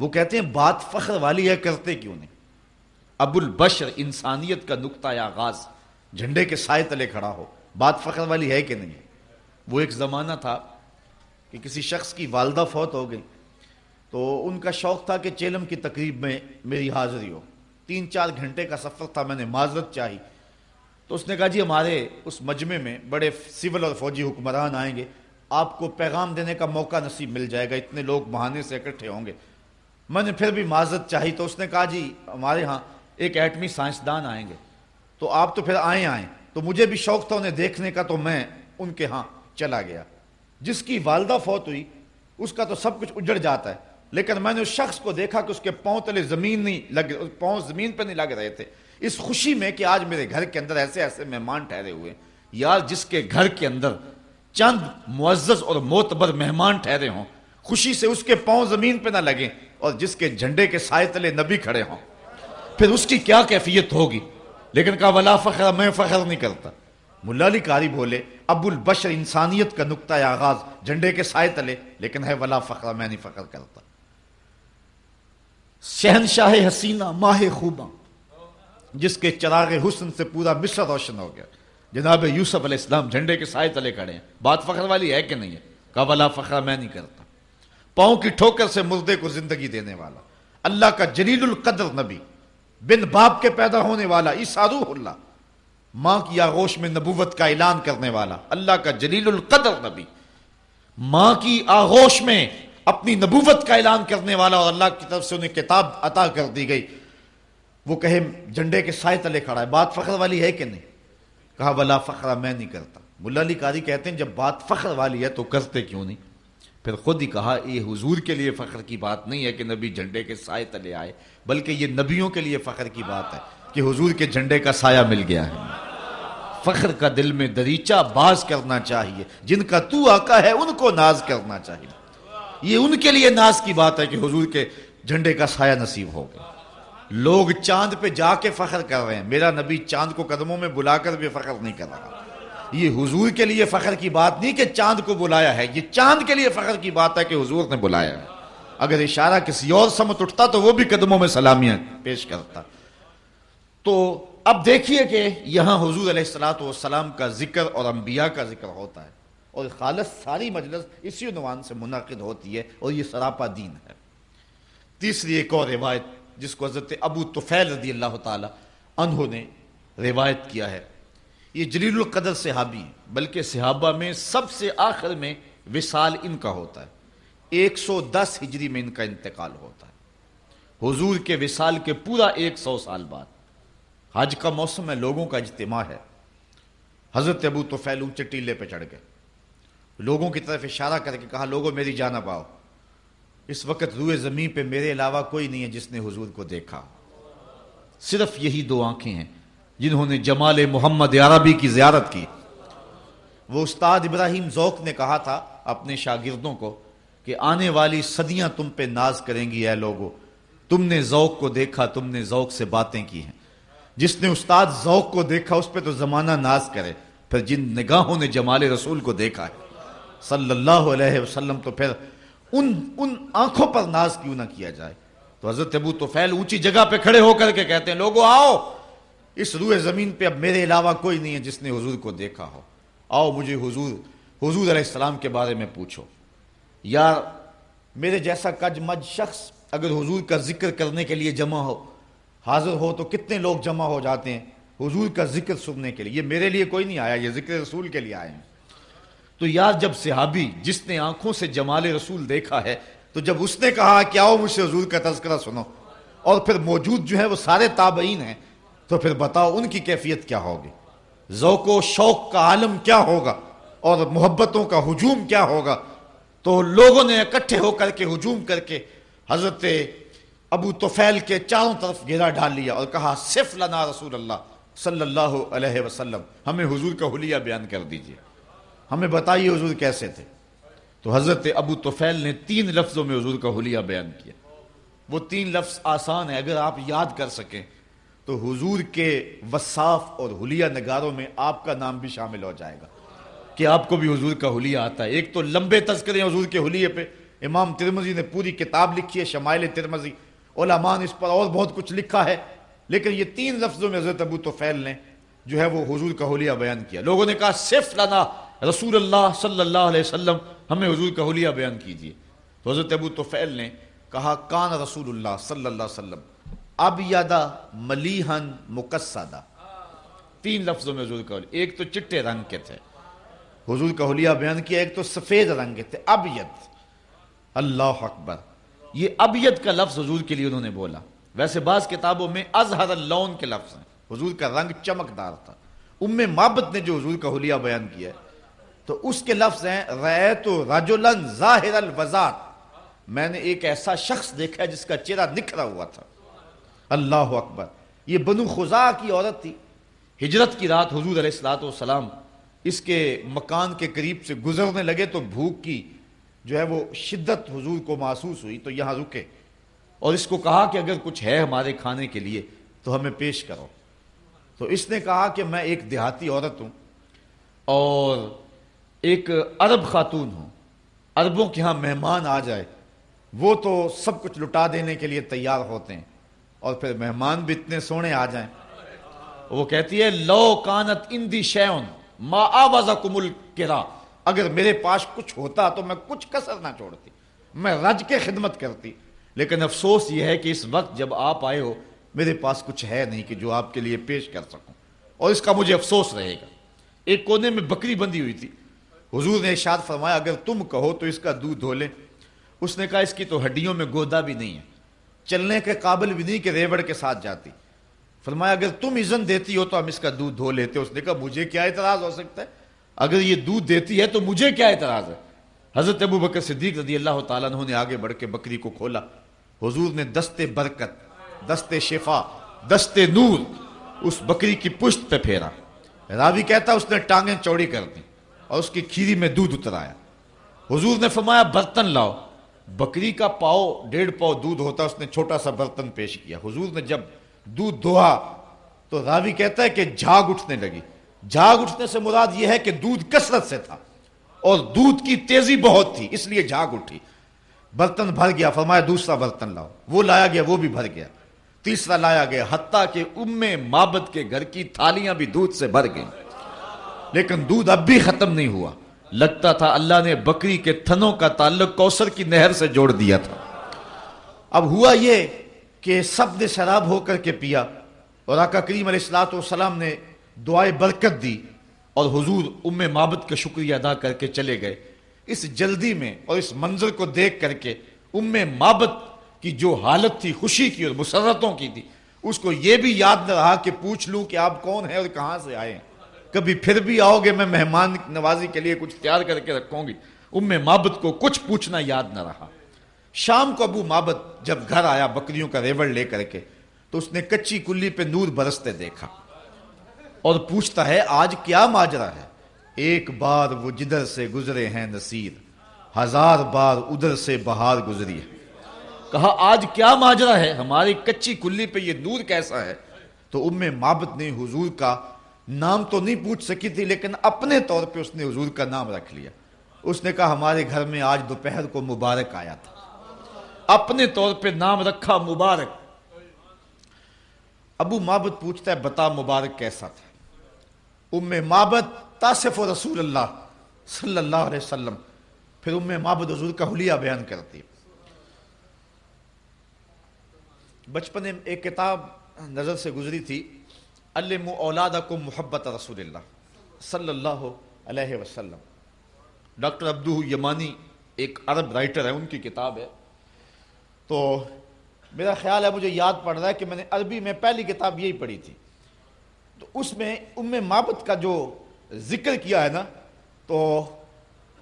وہ کہتے ہیں، بات فخر والی ہے، کرتے کیوں نہیں؟ ابو البشر انسانیت کا نقطۂ آغاز، جھنڈے کے سائے تلے کھڑا ہو۔ بات فخر والی ہے کہ نہیں؟ وہ ایک زمانہ تھا کہ کسی شخص کی والدہ فوت ہو گئی۔ تو ان کا شوق تھا کہ چیلم کی تقریب میں میری حاضری ہو۔ تین چار گھنٹے کا سفر تھا، میں نے معذرت چاہی۔ تو اس نے کہا جی ہمارے اس مجمع میں بڑے سول اور فوجی حکمران آئیں گے۔ آپ کو پیغام دینے کا موقع نصیب مل جائے گا، اتنے لوگ بہانے سے اکٹھے ہوں گے۔ میں نے پھر بھی معذرت چاہی۔ تو اس نے کہا جی ہمارے ہاں ایک ایٹمی سائنسدان آئیں گے۔ تو آپ تو پھر آئیں آئیں۔ تو مجھے بھی شوق تھا انہیں دیکھنے کا، تو میں ان کے ہاں چلا گیا۔ جس کی والدہ فوت ہوئی، اس کا تو سب کچھ اجڑ جاتا ہے۔ لیکن میں نے اس شخص کو دیکھا کہ اس کے پاؤں تلے زمین نہیں لگ پاؤں زمین پہ نہیں لگ رہے تھے۔ اس خوشی میں کہ آج میرے گھر کے اندر ایسے ایسے مہمان ٹھہرے ہوئے یار جس کے گھر کے اندر چند معزز اور معتبر مہمان ٹھہرے ہوں، خوشی سے اس کے پاؤں زمین پہ نہ لگیں اور جس کے جھنڈے کے سائے تلے نبی کھڑے ہوں۔ پھر اس کی کیا کیفیت ہوگی؟ لیکن کہا، ولا فخر، میں فخر نہیں کرتا۔ ملا علی کاری بولے، ابو البشر انسانیت کا نقطۂ آغاز جھنڈے کے سائے تلے، لیکن ہے ولا فخر، میں نہیں فخر کرتا۔ شہنشاہ حسینہ ماہ خوبہ جس کے چراغ حسن سے پورا مصر روشن ہو گیا۔ جناب یوسف علیہ السلام جھنڈے کے سائے تلے کھڑے ہیں۔ بات فخر والی ہے کہ نہیں ہے؟ کہا ولا فخر میں نہیں کرتا۔ پاؤں کی ٹھوکر سے مردے کو زندگی دینے والا۔ اللہ کا جلیل القدر نبی، بن باپ کے پیدا ہونے والا روح اللہ۔ ماں کی آغوش میں نبوت کا اعلان کرنے والا۔ اللہ کا جلیل القدر نبی۔ ماں کی آغوش میں اپنی نبوت کا اعلان کرنے والا اور اللہ کی طرف سے انہیں کتاب عطا کر دی گئی۔ وہ کہے، جھنڈے کے سائے تلے کھڑا ہے، بات فخر والی ہے کہ نہیں؟ کہا بلا فخر، میں نہیں کرتا۔ ملا علی قاری کہتے ہیں، جب بات فخر والی ہے تو کرتے کیوں نہیں؟ پھر خود ہی کہا یہ حضور کے لیے فخر کی بات نہیں ہے کہ نبی جھنڈے کے سائے تلے آئے، بلکہ یہ نبیوں کے لیے فخر کی بات ہے کہ حضور کے جھنڈے کا سایہ مل گیا ہے۔ فخر کا دل میں دریچہ باز کرنا چاہیے۔ جن کا تو آقا ہے، ان کو ناز کرنا چاہیے۔ یہ ان کے لیے ناز کی بات ہے کہ حضور کے جھنڈے کا سایہ نصیب ہو گیا۔ لوگ چاند پہ جا کے فخر کر رہے ہیں۔ میرا نبی چاند کو قدموں میں بلا کر بھی فخر نہیں کر رہا۔ یہ حضور کے لیے فخر کی بات نہیں کہ چاند کو بلایا ہے۔ یہ چاند کے لیے فخر کی بات ہے کہ حضور نے بلایا ہے۔ اگر اشارہ کسی اور سمت اٹھتا تو وہ بھی قدموں میں سلامیاں پیش کرتا۔ تو اب دیکھیے کہ یہاں حضور علیہ السلاۃ والسلام کا ذکر اور انبیاء کا ذکر ہوتا ہے۔ اور خالص ساری مجلس اسی عنوان سے منعقد ہوتی ہے اور یہ سراپا دین ہے۔ تیسری ایک اور روایت جس کو حضرت ابو توفیل رضی اللہ تعالی عنہ نے روایت کیا ہے۔ یہ جلیل القدر صحابی بلکہ صحابہ میں سب سے آخر میں وصال ان کا ہوتا ہے۔ ایک سو دس ہجری میں ان کا انتقال ہوتا ہے۔ حضور کے وصال کے پورا ایک سو سال بعد۔ حج کا موسم ہے، لوگوں کا اجتماع ہے۔ حضرت ابو تو اونچے ٹیلے پہ چڑھ گئے۔ لوگوں کی طرف اشارہ کر کے کہا، لوگوں، میری جانب آؤ۔ اس وقت روئے زمین پہ میرے علاوہ کوئی نہیں ہے جس نے حضور کو دیکھا۔ صرف یہی دو آنکھیں ہیں جنہوں نے جمال محمد عربی کی زیارت کی۔ وہ استاد ابراہیم ذوق نے کہا تھا اپنے شاگردوں کو کہ آنے والی صدیاں تم پہ ناز کریں گی، اے لوگو، تم نے ذوق کو دیکھا، تم نے ذوق سے باتیں کی ہیں۔ جس نے استاد ذوق کو دیکھا، اس پہ تو زمانہ ناز کرے۔ پھر جن نگاہوں نے جمال رسول کو دیکھا ہے صلی اللہ علیہ وسلم تو پھر ان ان آنکھوں پر ناز کیوں نہ کیا جائے؟ تو حضرت ابو تو فیل اونچی جگہ پہ کھڑے ہو کر کے کہتے ہیں لوگوں آؤ، اس روئے زمین پہ اب میرے علاوہ کوئی نہیں ہے جس نے حضور کو دیکھا ہو۔ آؤ مجھے حضور حضور علیہ السلام کے بارے میں پوچھو۔ یا میرے جیسا کج مج شخص اگر حضور کا ذکر کرنے کے لیے جمع ہو، حاضر ہو تو کتنے لوگ جمع ہو جاتے ہیں حضور کا ذکر سننے کے لیے؟ یہ میرے لیے کوئی نہیں آیا، یہ ذکر رسول کے لیے آئے ہیں۔ تو یار جب صحابی جس نے آنکھوں سے جمال رسول دیکھا ہے، تو جب اس نے کہا کہ آؤ مجھ سے حضور کا تذکرہ سنو، اور پھر موجود جو ہے وہ سارے تابعین ہیں، تو پھر بتاؤ ان کی کیفیت کیا ہوگی؟ ذوق و شوق کا عالم کیا ہوگا؟ اور محبتوں کا ہجوم کیا ہوگا؟ تو لوگوں نے اکٹھے ہو کر کے، ہجوم کر کے حضرت ابو توفیل کے چاروں طرف گھیرا ڈال لیا اور کہا، صف لنا رسول اللہ صلی اللہ علیہ وسلم، ہمیں حضور کا حلیہ بیان کر دیجیے۔ ہمیں بتائیے حضور کیسے تھے؟ تو حضرت ابو توفیل نے تین لفظوں میں حضور کا حلیہ بیان کیا۔ وہ تین لفظ آسان ہے اگر آپ یاد کر سکیں تو حضور کے وصاف اور حلیہ نگاروں میں آپ کا نام بھی شامل ہو جائے گا۔ کہ آپ کو بھی حضور کا حلیہ آتا ہے۔ ایک تو لمبے تذکرے حضور کے حلیے پہ۔ امام ترمزی نے پوری کتاب لکھی ہے، شمائل ترمزی علماء نے اس پر اور بہت کچھ لکھا ہے۔ لیکن یہ تین لفظوں میں حضرت ابو توفیل نے جو ہے وہ حضور کا حلیہ بیان کیا۔ لوگوں نے کہا، صرف لنا رسول اللہ صلی اللہ علیہ وسلم، ہمیں حضور کا حلیہ بیان کیجیے تو حضرت ابو توفیل نے کہا، کان رسول اللہ صلی اللہ علیہ وسلم اب یادا ملیحن مقصدہ تین لفظوں میں حضور کا حلیہ، ایک تو چٹے رنگ کے تھے۔ حضور کا حلیہ بیان کیا، ایک تو سفید رنگ کے تھے۔ اب ید اللہ اکبر۔ یہ ابیت کا لفظ حضور کے لیے انہوں نے بولا۔ ویسے بعض کتابوں میں ازہر اللون کے لفظ ہیں۔ حضور کا رنگ چمکدار تھا۔ ام محبت نے جو حضور کا حلیہ بیان کیا ہے تو اس کے لفظ ہیں ریت رجلن ظاہر الوزات میں نے ایک ایسا شخص دیکھا جس کا چہرہ نکھرا ہوا تھا۔ اللہ اکبر۔ یہ بنو خزا کی عورت تھی۔ ہجرت کی رات حضور علیہ السلاۃ والسلام اس کے مکان کے قریب سے گزرنے لگے تو بھوک کی جو ہے وہ شدت حضور کو محسوس ہوئی۔ تو یہاں رکے۔ اور اس کو کہا کہ اگر کچھ ہے ہمارے کھانے کے لیے تو ہمیں پیش کرو۔ تو اس نے کہا کہ میں ایک دیہاتی عورت ہوں اور ایک عرب خاتون ہوں۔ عربوں کے ہاں مہمان آ جائے۔ وہ تو سب کچھ لٹا دینے کے لیے تیار ہوتے ہیں۔ اور پھر مہمان بھی اتنے سونے آ جائیں۔ وہ کہتی ہے، لو کانت اندی شیون ما آواز کمل کرا اگر میرے پاس کچھ ہوتا تو میں کچھ کسر نہ چھوڑتی۔ میں رج کے خدمت کرتی۔ لیکن افسوس یہ ہے کہ اس وقت جب آپ آئے ہو، میرے پاس کچھ ہے نہیں کہ جو آپ کے لیے پیش کر سکوں۔ اور اس کا مجھے افسوس رہے گا۔ ایک کونے میں بکری بندی ہوئی تھی۔ حضور نے ارشاد فرمایا، اگر تم کہو تو اس کا دودھ دھو لیں اس نے کہا، اس کی تو ہڈیوں میں گودا بھی نہیں ہے۔ چلنے کے قابل بھی نہیں کہ ریوڑ کے ساتھ جاتی۔ فرمایا، اگر تم اذن دیتی ہو تو ہم اس کا دودھ دھو لیتے اس نے کہا، مجھے کیا اعتراض ہو سکتا ہے؟ اگر یہ دودھ دیتی ہے تو مجھے کیا اعتراض ہے؟ حضرت ابو بکر صدیق رضی اللہ تعالیٰ نے آگے بڑھ کے بکری کو کھولا۔ حضور نے دست برکت دست شفا دست نور اس بکری کی پشت پہ پھیرا۔ راوی کہتا، اس نے ٹانگیں چوڑی کر دی اور اس کی کھیری میں دودھ اتر آیا۔ حضور نے فرمایا، برتن لاؤ۔ بکری کا پاؤ، ڈیڑھ پاؤ دودھ ہوتا، اس نے چھوٹا سا برتن پیش کیا۔ حضور نے جب دودھ دوہا تو راوی کہتا ہے کہ جھاگ اٹھنے لگی۔ جھاگ اٹھنے سے مراد یہ ہے کہ دودھ کثرت سے تھا اور دودھ کی تیزی بہت تھی، اس لیے جھاگ اٹھی۔ برتن بھر گیا، فرمایا، دوسرا برتن لاؤ۔ وہ لایا گیا، وہ بھی بھر گیا۔ تیسرا لایا گیا، حتیٰ کہ ام مابت کے گھر کی تھالیاں بھی دودھ سے بھر گئیں۔ لیکن دودھ اب بھی ختم نہیں ہوا۔ لگتا تھا اللہ نے بکری کے تھنوں کا تعلق کوسر کی نہر سے جوڑ دیا تھا۔ اب ہوا یہ کہ سب نے شراب ہو کر کے پیا اور آقا کریم علیہ السلاۃ والسلام نے دعائیں برکت دی اور حضور ام مابت کا شکریہ ادا کر کے چلے گئے۔ اس جلدی میں اور اس منظر کو دیکھ کر کے ام مابت کی جو حالت تھی، خوشی کی اور مسرتوں کی تھی، اس کو یہ بھی یاد نہ رہا کہ پوچھ لوں کہ آپ کون ہیں اور کہاں سے آئے ہیں۔ کبھی پھر بھی آؤ گے، میں مہمان نوازی کے لیے کچھ تیار کر کے رکھوں گی۔ ام مابت کو کچھ پوچھنا یاد نہ رہا۔ شام کو ابو مابت جب گھر آیا بکریوں کا ریوڑ لے کر کے، تو اس نے کچی کلی پہ نور برستے دیکھا۔ اور پوچھتا ہے، آج کیا ماجرا ہے؟ ایک بار وہ جدھر سے گزرے ہیں نصیر، ہزار بار ادھر سے بہار گزری ہے۔ کہا، آج کیا ماجرا ہے؟ ہماری کچی کلی پہ یہ نور کیسا ہے؟ تو ام مابت نے حضور کا نام تو نہیں پوچھ سکی تھی، لیکن اپنے طور پہ اس نے حضور کا نام رکھ لیا۔ اس نے کہا، ہمارے گھر میں آج دوپہر کو مبارک آیا تھا۔ اپنے طور پہ نام رکھا مبارک۔ ابو مابت پوچھتا ہے، بتا مبارک کیسا تھا؟ ام مابت تاصف و رسول اللہ صلی اللہ علیہ وسلم۔ پھر ام مابت حضور کا حلیہ بیان کرتی بچپن میں ایک کتاب نظر سے گزری تھی۔ علم کو محبت رسول اللہ صلی اللہ علیہ وسلم۔ ڈاکٹر عبدو یمانی ایک عرب رائٹر ہے ان کی کتاب ہے۔ تو میرا خیال ہے، مجھے یاد پڑ رہا ہے کہ میں نے عربی میں پہلی کتاب یہی پڑھی تھی۔ تو اس میں ام مابت کا جو ذکر کیا ہے نا، تو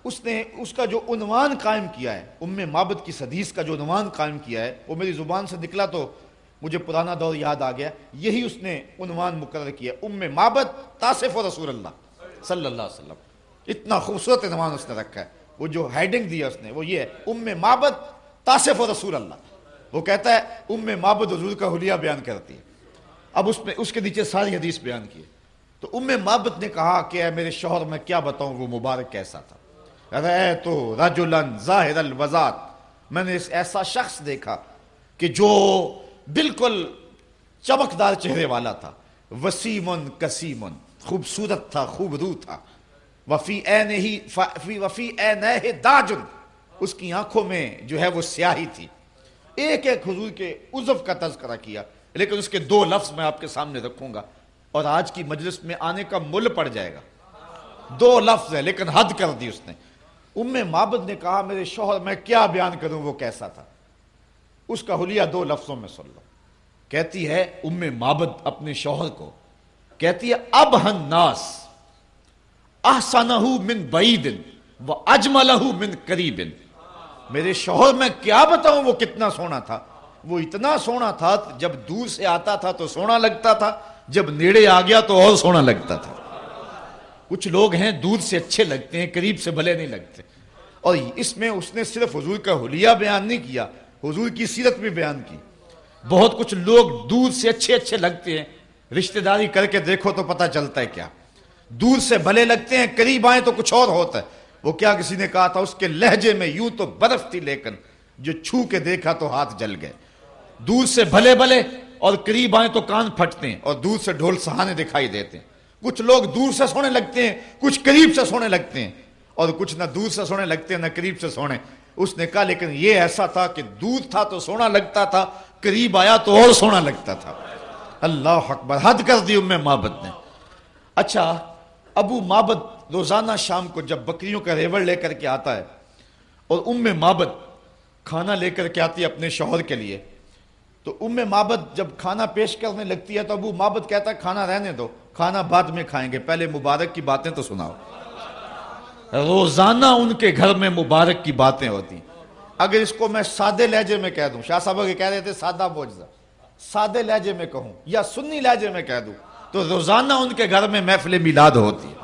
اس نے اس کا جو عنوان قائم کیا ہے، ام مابت کی حدیث کا جو عنوان قائم کیا ہے، وہ میری زبان سے نکلا تو مجھے پرانا دور یاد آ گیا، یہی اس نے عنوان مقرر کیا، ام مابت تاصف و رسول اللہ صلی اللہ علیہ وسلم۔ اتنا خوبصورت عنوان اس نے رکھا ہے۔ وہ جو ہیڈنگ دیا اس نے، وہ یہ ہے، ام مابت تاصف و رسول اللہ۔ وہ کہتا ہے، ام مابت حضور کا حلیہ بیان کرتی ہے۔ اب اس میں، اس کے نیچے ساری حدیث بیان کی تو ام مابت نے کہا کہ، اے میرے شوہر، میں کیا بتاؤں، وہ مبارک کیسا تھا؟ رے تو رجلن ظاہر الوزات میں نے اس ایسا شخص دیکھا کہ جو بالکل چمکدار چہرے والا تھا۔ وسیمن کسیمن خوبصورت تھا خوب رو تھا۔ وفی وفی وفی داجن۔ اس کی آنکھوں میں جو ہے وہ سیاہی تھی۔ ایک ایک حضور کے عزف کا تذکرہ کیا۔ لیکن اس کے دو لفظ میں آپ کے سامنے رکھوں گا۔ اور آج کی مجلس میں آنے کا مل پڑ جائے گا۔ دو لفظ ہے لیکن حد کر دی اس نے۔ ام مابد نے کہا، میرے شوہر، میں کیا بیان کروں، وہ کیسا تھا؟ اس کا حلیہ دو لفظوں میں سن لو۔ کہتی ہے، ام مابد اپنے شوہر کو۔ کہتی ہے، اب ہن ناس۔ من بعید و اجملہ من قریب۔ میرے شوہر، میں کیا بتاؤں؟ وہ کتنا سونا تھا۔ وہ اتنا سونا تھا، جب دور سے آتا تھا تو سونا لگتا تھا۔ جب نیڑے آ گیا تو اور سونا لگتا تھا۔ کچھ لوگ ہیں دور سے اچھے لگتے ہیں، قریب سے بھلے نہیں لگتے۔ اور اس میں اس نے صرف حضور کا حلیہ بیان نہیں کیا۔ حضور کی سیرت بھی بیان کی۔ بہت کچھ لوگ دور سے اچھے اچھے لگتے ہیں۔ رشتہ داری کر کے دیکھو تو پتہ چلتا ہے کیا۔ دور سے بھلے لگتے ہیں، قریب آئے تو کچھ اور ہوتا ہے۔ وہ کیا کسی نے کہا تھا، اس کے لہجے میں یوں تو برف تھی، لیکن جو چھو کے دیکھا تو ہاتھ جل گئے۔ دور سے بھلے بھلے اور قریب آئے تو کان پھٹتے ہیں اور دور سے ڈھول سہانے دکھائی دیتے ہیں۔ کچھ لوگ دور سے سونے لگتے ہیں، کچھ قریب سے سونے لگتے ہیں۔ اور کچھ نہ دور سے سونے لگتے ہیں، نہ قریب سے سونے۔ اس نے کہا لیکن یہ ایسا تھا کہ دور تھا تو سونا لگتا تھا، قریب آیا تو اور سونا لگتا تھا۔ اللہ اکبر، حد کر دی ام مابد نے۔ اچھا ابو مابد روزانہ شام کو جب بکریوں کا ریوڑ لے کر کے آتا ہے اور ام مابد کھانا لے کر کے آتی ہے اپنے شوہر کے لیے، تو ام مابد جب کھانا پیش کرنے لگتی ہے تو ابو مابد کہتا ہے، کھانا رہنے دو، کھانا بعد میں کھائیں گے، پہلے مبارک کی باتیں تو سناؤ۔ روزانہ ان کے گھر میں مبارک کی باتیں ہوتی اگر اس کو میں سادے لہجے میں کہہ دوں، شاہ صاحب کہہ رہے تھے سادہ موجزہ سادے لہجے میں کہوں یا سنی لہجے میں کہہ دوں، تو روزانہ ان کے گھر میں محفل میلاد ہوتی ہے۔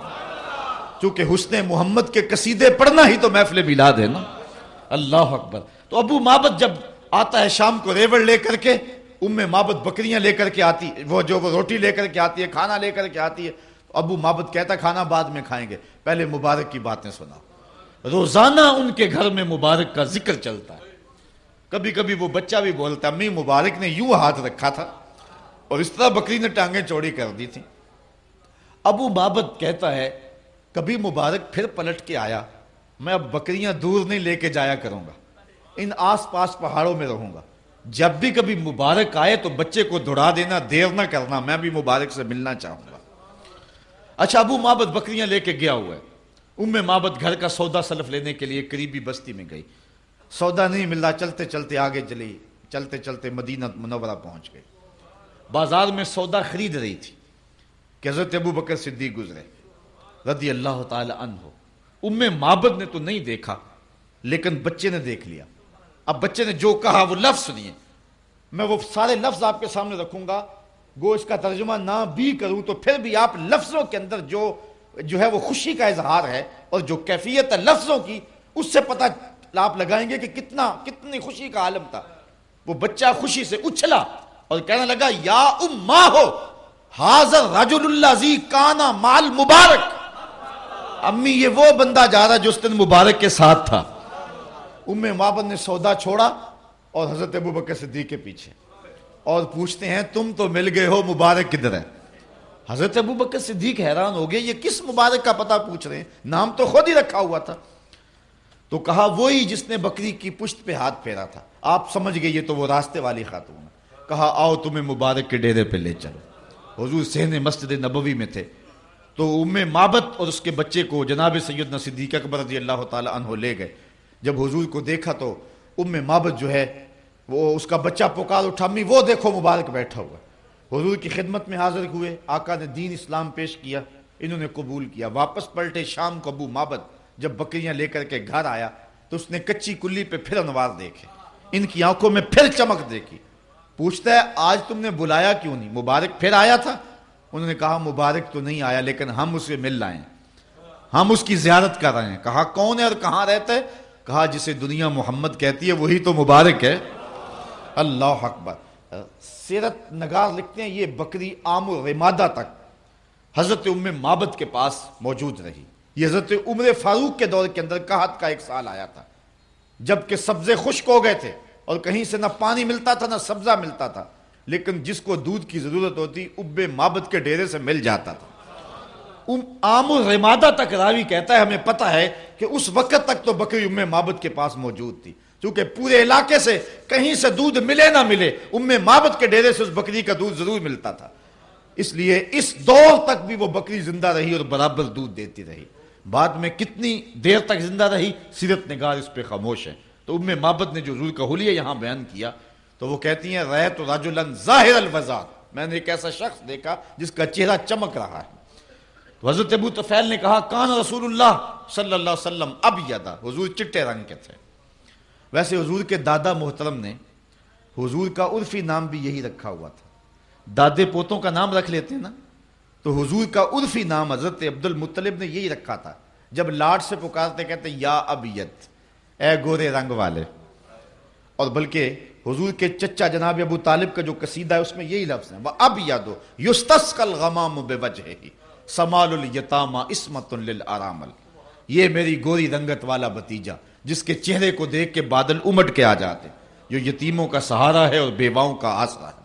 چونکہ حسن محمد کے قصیدے پڑھنا ہی تو محفل میلاد ہے نا۔ اللہ اکبر۔ تو ابو مابد جب آتا ہے شام کو ریوڑ لے کر کے، ام مابد بکریاں لے کر کے آتی، وہ جو وہ روٹی لے کر کے آتی ہے، کھانا لے کر کے آتی ہے ابو مابد کہتا کھانا بعد میں کھائیں گے۔ پہلے مبارک کی باتیں سنا روزانہ ان کے گھر میں مبارک کا ذکر چلتا ہے۔ کبھی کبھی وہ بچہ بھی بولتا امی، مبارک نے یوں ہاتھ رکھا تھا اور اس طرح بکری نے ٹانگیں چوڑی کر دی تھی ابو بابت کہتا ہے، کبھی مبارک پھر پلٹ کے آیا، میں اب بکریاں دور نہیں لے کے جایا کروں گا، ان آس پاس پہاڑوں میں رہوں گا۔ جب بھی کبھی مبارک آئے تو بچے کو دوڑا دینا، دیر نہ کرنا، میں بھی مبارک سے ملنا چاہوں گا۔ اچھا ابو مابت بکریاں لے کے گیا ہوا ہے۔ ام مابت گھر کا سودا سلف لینے کے لیے قریبی بستی میں گئی۔ سودا نہیں مل رہا، چلتے چلتے آگے چلی، چلتے چلتے مدینہ منورہ پہنچ گئے بازار میں سودا خرید رہی تھی کہ حضرت ابو بکر صدیق گزرے۔ رضی اللہ تعالی عنہ۔ ام مابد نے تو نہیں دیکھا، لیکن بچے نے دیکھ لیا۔ اب بچے نے جو کہا، وہ لفظ سنیے۔ میں وہ سارے لفظ آپ کے سامنے رکھوں گا۔ گو اس کا ترجمہ نہ بھی کروں تو پھر بھی آپ لفظوں کے اندر جو جو ہے وہ خوشی کا اظہار ہے اور جو کیفیت ہے لفظوں کی، اس سے پتہ آپ لگائیں گے کہ کتنا، کتنی خوشی کا عالم تھا۔ وہ بچہ خوشی سے اچھلا اور کہنے لگا، یا اما ہو، حاضر رجل اللہ زی کانا مال مبارک۔ امی، یہ وہ بندہ جا رہا جو اس دن مبارک کے ساتھ تھا۔ ام مابن نے سودا چھوڑا اور حضرت ابو بکر صدیق کے پیچھے۔ اور پوچھتے ہیں، تم تو مل گئے ہو مبارک کدھر ہے حضرت ابو بکر صدیق حیران ہو گئے، یہ کس مبارک کا پتہ پوچھ رہے ہیں؟ نام تو خود ہی رکھا ہوا تھا۔ تو کہا، وہی جس نے بکری کی پشت پہ ہاتھ پھیرا تھا۔ آپ سمجھ گئے، یہ تو وہ راستے والی خاتون کہا، آؤ تمہیں مبارک کے ڈیرے پہ لے چلو۔ حضور سہن مسجد نبوی میں تھے۔ تو ام مابت اور اس کے بچے کو جناب سیدنا صدیق اکبر رضی اللہ تعالی عنہ لے گئے۔ جب حضور کو دیکھا تو ام مابت جو ہے وہ اس کا بچہ پکار اٹھا، امی، وہ دیکھو مبارک بیٹھا ہوا حضور کی خدمت میں حاضر ہوئے، آقا نے دین اسلام پیش کیا، انہوں نے قبول کیا۔ واپس پلٹے شام کو ابو مابت جب بکریاں لے کر کے گھر آیا تو اس نے کچی کلی پہ پھر انوار دیکھے۔ ان کی آنکھوں میں پھر چمک دیکھی۔ پوچھتا ہے، آج تم نے بلایا کیوں نہیں؟ مبارک پھر آیا تھا؟ انہوں نے کہا، مبارک تو نہیں آیا، لیکن ہم اسے مل لائے ہیں۔ ہم اس کی زیارت کر رہے ہیں۔ کہا، کون ہے اور کہاں رہتا ہے؟ کہا، جسے دنیا محمد کہتی ہے، وہی تو مبارک ہے۔ اللہ اکبر۔ سیرت نگار لکھتے ہیں، یہ بکری عام رمادہ تک حضرت ام مابد کے پاس موجود رہی۔ یہ حضرت عمر فاروق کے دور کے اندر کہت کا ایک سال آیا تھا۔ جبکہ سبزے خشک ہو گئے تھے اور کہیں سے نہ پانی ملتا تھا، نہ سبزہ ملتا تھا، لیکن جس کو دودھ کی ضرورت ہوتی اب مابد کے ڈیرے سے مل جاتا تھا۔ عام الرمادہ تک راوی کہتا ہے، ہمیں پتہ ہے کہ اس وقت تک تو بکری ام مابد کے پاس موجود تھی۔ کیونکہ پورے علاقے سے کہیں سے دودھ ملے نہ ملے، ام مابد کے ڈیرے سے اس بکری کا دودھ ضرور ملتا تھا۔ اس لیے اس دور تک بھی وہ بکری زندہ رہی اور برابر دودھ دیتی رہی۔ بعد میں کتنی دیر تک زندہ رہی، سیرت نگار اس پہ خاموش ہے تو ام مابد نے جو رول کا حلیہ یہاں بیان کیا، تو وہ کہتی ہیں رہ تو راجلن ظاہر الوزار میں نے ایک ایسا شخص دیکھا جس کا چہرہ چمک رہا ہے۔ حضرت ابو تفیل نے کہا، کان رسول اللہ صلی اللہ علیہ وسلم اب یادا حضور چٹے رنگ کے تھے۔ ویسے حضور کے دادا محترم نے حضور کا عرفی نام بھی یہی رکھا ہوا تھا۔ دادے پوتوں کا نام رکھ لیتے ہیں نا، تو حضور کا عرفی نام حضرت عبد المطلب نے یہی رکھا تھا۔ جب لاڈ سے پکارتے کہتے یا ابیت، اے گورے رنگ والے۔ اور بلکہ حضور کے چچا جناب ابو طالب کا جو قصیدہ ہے، اس میں یہی لفظ ہے۔ وہ اب یادو یستسقل غمام بے وجہ سمال الیتاما اسمت للارامل۔ یہ میری گوری رنگت والا بتیجا جس کے چہرے کو دیکھ کے بادل امٹ کے آ جاتے جو یتیموں کا سہارا ہے اور بیواؤں کا آسرا ہے۔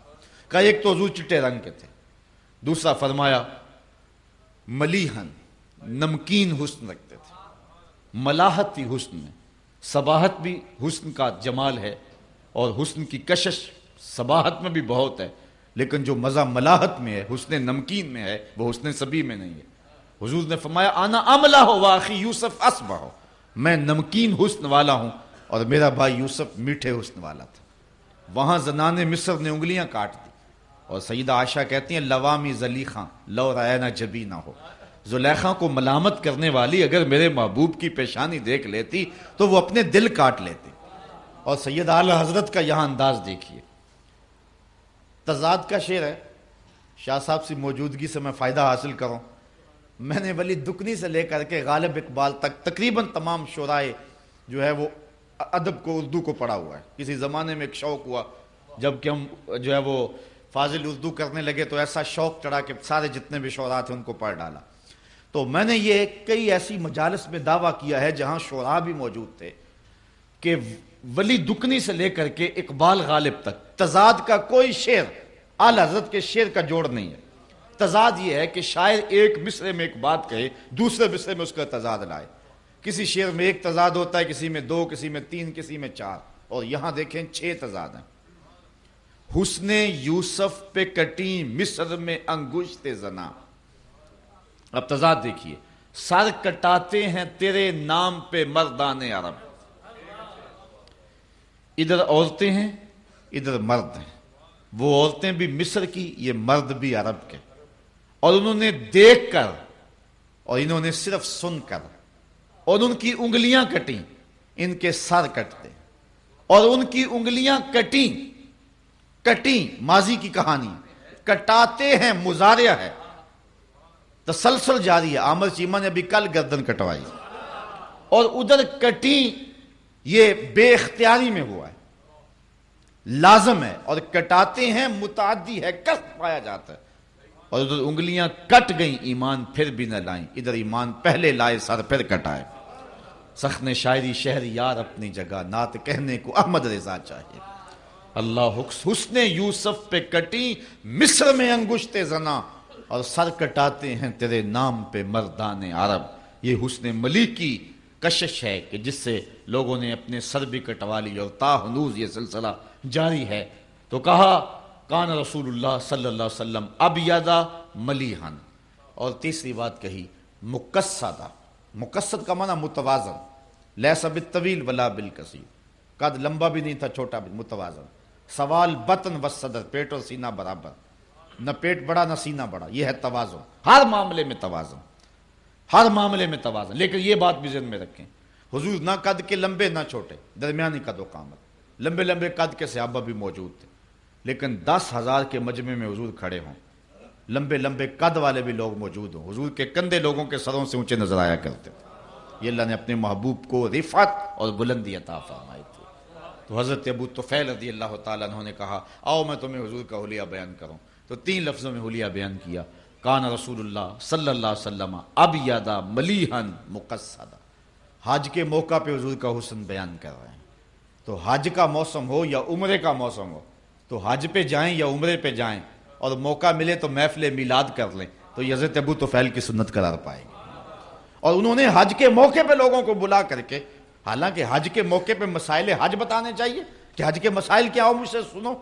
کا ایک تو حضور چٹے رنگ کے تھے۔ دوسرا فرمایا، ملیحن، نمکین حسن رکھتے تھے۔ ملاحت تھی حسن میں سباہت بھی حسن کا جمال ہے اور حسن کی کشش سباہت میں بھی بہت ہے، لیکن جو مزہ ملاحت میں ہے، حسن نمکین میں ہے، وہ حسن سبی میں نہیں ہے۔ حضور نے فرمایا، آنا عملہ ہو واقعی یوسف اسبہ ہو۔ میں نمکین حسن والا ہوں اور میرا بھائی یوسف میٹھے حسن والا تھا۔ وہاں زنان مصر نے انگلیاں کاٹ دی اور سیدہ عائشہ کہتی ہیں، لوامی زلیخاں، لو رائنا جبی نہ ہو۔ زلیخا کو ملامت کرنے والی اگر میرے محبوب کی پیشانی دیکھ لیتی تو وہ اپنے دل کاٹ لیتی۔ اور سید اعلی حضرت کا یہاں انداز دیکھیے۔ تضاد کا شعر ہے۔ شاہ صاحب سے موجودگی سے میں فائدہ حاصل کروں۔ میں نے ولی دکنی سے لے کر کے غالب اقبال تک تقریباً تمام شعرائے جو ہے وہ ادب کو اردو کو پڑھا ہوا ہے۔ کسی زمانے میں ایک شوق ہوا، جبکہ ہم جو ہے وہ فاضل اردو کرنے لگے تو ایسا شوق چڑھا کہ سارے جتنے بھی شعراء تھے ان کو پڑھ ڈالا۔ تو میں نے یہ کئی ایسی مجالس میں دعویٰ کیا ہے جہاں شعراء بھی موجود تھے کہ ولی دکنی سے لے کر کے اقبال غالب تک۔ تضاد کا کوئی شعر، اعلی حضرت کے شعر کا جوڑ نہیں ہے۔ تضاد یہ ہے کہ شاعر ایک مصرے میں ایک بات کہے، دوسرے مصرے میں اس کا تضاد لائے کسی شعر میں ایک تضاد ہوتا ہے، کسی میں دو، کسی میں تین، کسی میں چار۔ اور یہاں دیکھیں چھ تضاد ہیں۔ حسن یوسف پہ کٹی مصر میں انگشت زنا۔ اب تضاد دیکھیے۔ سر کٹاتے ہیں تیرے نام پہ مردان عرب۔ ادھر عورتیں ہیں، ادھر مرد ہیں۔ وہ عورتیں بھی مصر کی، یہ مرد بھی عرب کے۔ اور انہوں نے دیکھ کر اور انہوں نے صرف سن کر اور ان کی انگلیاں کٹی ان کے سر کٹتے۔ اور ان کی انگلیاں کٹی کٹی ماضی کی کہانی۔ کٹاتے ہیں مزاریا ہے۔ تسلسل جاری ہے۔ آمر چیما نے ابھی کل گردن کٹوائی۔ اور ادھر کٹی یہ بے اختیاری میں ہوا ہے۔ لازم ہے۔ اور کٹاتے ہیں، متعدی ہے، کس پایا جاتا ہے؟ اور ادھر انگلیاں کٹ گئیں، ایمان پھر بھی نہ لائیں۔ ادھر ایمان پہلے لائے، سر پھر کٹائے۔ سخن شاعری شہر یار اپنی جگہ نات کہنے کو احمد رضا چاہیے۔ اللہ حسن یوسف پہ کٹی مصر میں انگشت زنا۔ اور سر کٹاتے ہیں تیرے نام پہ مردان عرب۔ یہ حسن ملک کی کشش ہے کہ جس سے لوگوں نے اپنے سر بھی کٹوا لی اور تاہنوز یہ سلسلہ جاری ہے۔ تو کہا کان رسول اللہ صلی اللہ علیہ وسلم اب یادا ملیحن اور تیسری بات کہی، مقصدہ۔ مقصد کا معنی متوازن۔ لیسا بالطویل ولا بالکثیر۔ قد لمبا بھی نہیں تھا، چھوٹا بھی، متوازن۔ سوال بطن و صدر، پیٹ اور سینہ برابر۔ نہ پیٹ بڑا، نہ سینہ بڑا۔ یہ ہے توازن۔ ہر معاملے میں توازن۔ ہر معاملے میں توازن۔ لیکن یہ بات بھی ذہن میں رکھیں۔ حضور نہ قد کے لمبے، نہ چھوٹے۔ درمیانی قد و قامت۔ لمبے لمبے قد کے صحابہ بھی موجود تھے۔ لیکن دس ہزار کے مجمع میں حضور کھڑے ہوں۔ لمبے لمبے قد والے بھی لوگ موجود ہوں۔ حضور کے کندھے لوگوں کے سروں سے اونچے نظر آیا کرتے یہ اللہ نے اپنے محبوب کو رفت اور بلندی عطا فرمائی تھی۔ تو حضرت ابو توفیل رضی اللہ تعالیٰ نے کہا، آؤ میں تمہیں حضور کا حلیہ بیان کروں۔ تو تین لفظوں میں حلیہ بیان کیا۔ کان رسول اللہ صلی اللہ علیہ وسلم اب یادا ملیحن مقصدہ حج کے موقع پہ حضور کا حسن بیان کر رہے ہیں۔ تو حج کا موسم ہو یا عمرے کا موسم ہو تو حج پہ جائیں یا عمرے پہ جائیں اور موقع ملے تو محفل میلاد کر لیں، تو حضرت ابو تو فیل کی سنت قرار پائے گی۔ اور انہوں نے حج کے موقع پہ لوگوں کو بلا کر کے، حالانکہ حج کے موقع پہ مسائل حج بتانے چاہیے کہ حج کے مسائل کیا ہو مجھ سے سنو۔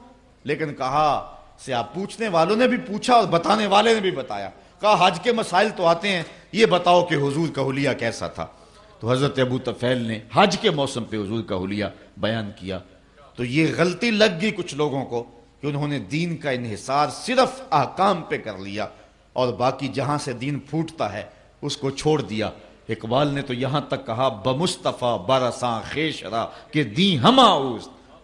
لیکن کہا، سے آپ پوچھنے والوں نے بھی پوچھا اور بتانے والے نے بھی بتایا۔ کہا، حج کے مسائل تو آتے ہیں، یہ بتاؤ کہ حضور کا حلیہ کیسا تھا۔ تو حضرت ابو تفیل نے حج کے موسم پہ حضور کا حلیہ بیان کیا۔ تو یہ غلطی لگ گئی کچھ لوگوں کو کہ انہوں نے دین کا انحصار صرف احکام پہ کر لیا اور باقی جہاں سے دین پھوٹتا ہے اس کو چھوڑ دیا۔ اقبال نے تو یہاں تک کہا، بمصطفیٰ برساں خیشرا کہ دی ہما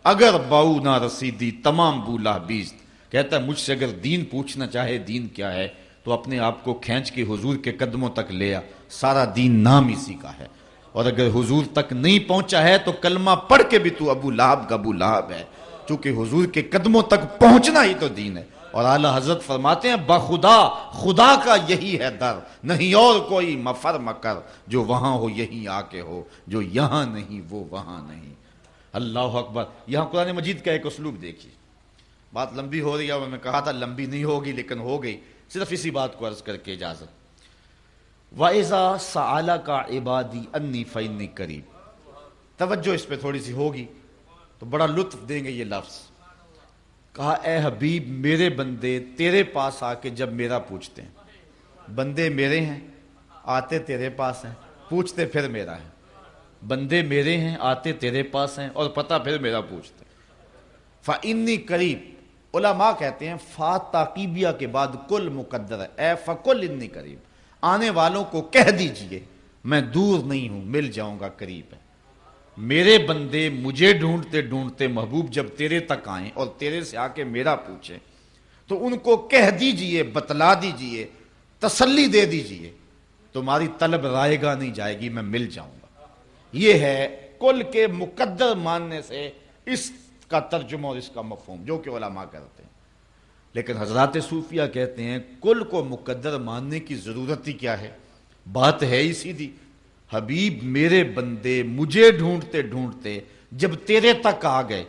اگر باؤ نہ رسیدی تمام بولا بیست۔ کہتا ہے، مجھ سے اگر دین پوچھنا چاہے، دین کیا ہے؟ تو اپنے آپ کو کھینچ کے حضور کے قدموں تک لیا سارا دین نام اسی کا ہے۔ اور اگر حضور تک نہیں پہنچا ہے تو کلمہ پڑھ کے بھی تو ابو لہب کا ابو لہب ہے۔ چونکہ حضور کے قدموں تک پہنچنا ہی تو دین ہے۔ اور اعلی حضرت فرماتے ہیں بخدا خدا کا یہی ہے در۔ نہیں اور کوئی مفر مکر جو وہاں ہو، یہی آ کے ہو۔ جو یہاں نہیں، وہ وہاں نہیں۔ اللہ اکبر۔ یہاں قرآن مجید کا ایک اسلوب دیکھیے۔ بات لمبی ہو رہی ہے، میں نے کہا تھا لمبی نہیں ہوگی، لیکن ہو گئی۔ صرف اسی بات کو عرض کر کے اجازت۔ وائزا سعلا کا عبادی انی فینی قریب توجہ اس پہ تھوڑی سی ہوگی تو بڑا لطف دیں گے یہ لفظ۔ کہا، اے حبیب، میرے بندے تیرے پاس آ کے جب میرا پوچھتے ہیں۔ بندے میرے ہیں، آتے تیرے پاس ہیں، پوچھتے پھر میرا ہے۔ بندے میرے ہیں، آتے تیرے پاس ہیں اور پتہ پھر میرا پوچھتے فنی قریب علماء کہتے ہیں فا تاقیبیہ کے بعد کل مقدر ہے۔ اے فکل انی قریب آنے والوں کو کہہ دیجیے، میں دور نہیں ہوں، مل جاؤں گا قریب۔ ہے میرے بندے مجھے ڈھونڈتے ڈھونڈتے محبوب جب تیرے تک آئیں اور تیرے سے آ کے میرا پوچھیں، تو ان کو کہہ دیجیے، بتلا دیجیے، تسلی دے دیجیے، تمہاری طلب رائے گا نہیں جائے گی، میں مل جاؤں گا۔ یہ ہے کل کے مقدر ماننے سے اس کا ترجمہ اور اس کا مفہوم، جو کہ علماء کرتے ہیں۔ لیکن حضرات صوفیہ کہتے ہیں، کل کو مقدر ماننے کی ضرورت ہی کیا ہے؟ بات ہے ہی سیدھی، حبیب میرے بندے مجھے ڈھونڈتے ڈھونڈتے جب تیرے تک آ گئے۔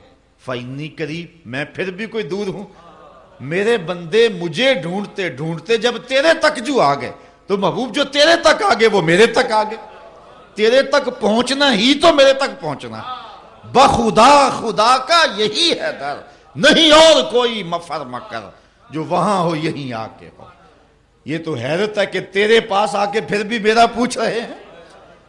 فائنی قریب میں پھر بھی کوئی دور ہوں۔ میرے بندے مجھے ڈھونڈتے ڈھونڈتے جب تیرے تک جو آ گئے، تو محبوب جو تیرے تک آگے وہ میرے تک آگے تیرے تک پہنچنا ہی تو میرے تک پہنچنا۔ بخدا خدا کا یہی ہے در۔ نہیں اور کوئی مفر مکر جو وہاں ہو یہیں آ کے ہو۔ یہ تو حیرت ہے کہ تیرے پاس آ کے پھر بھی میرا پوچھ رہے ہیں۔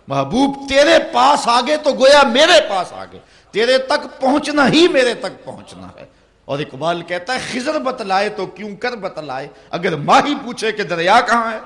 محبوب، تیرے پاس آگے تو گویا میرے پاس آگے۔ تیرے تک پہنچنا ہی میرے تک پہنچنا ہے۔ اور اقبال کہتا ہے خزر بتلائے تو کیوں کر بتلائے؟ اگر ماہی پوچھے کہ دریا کہاں ہے؟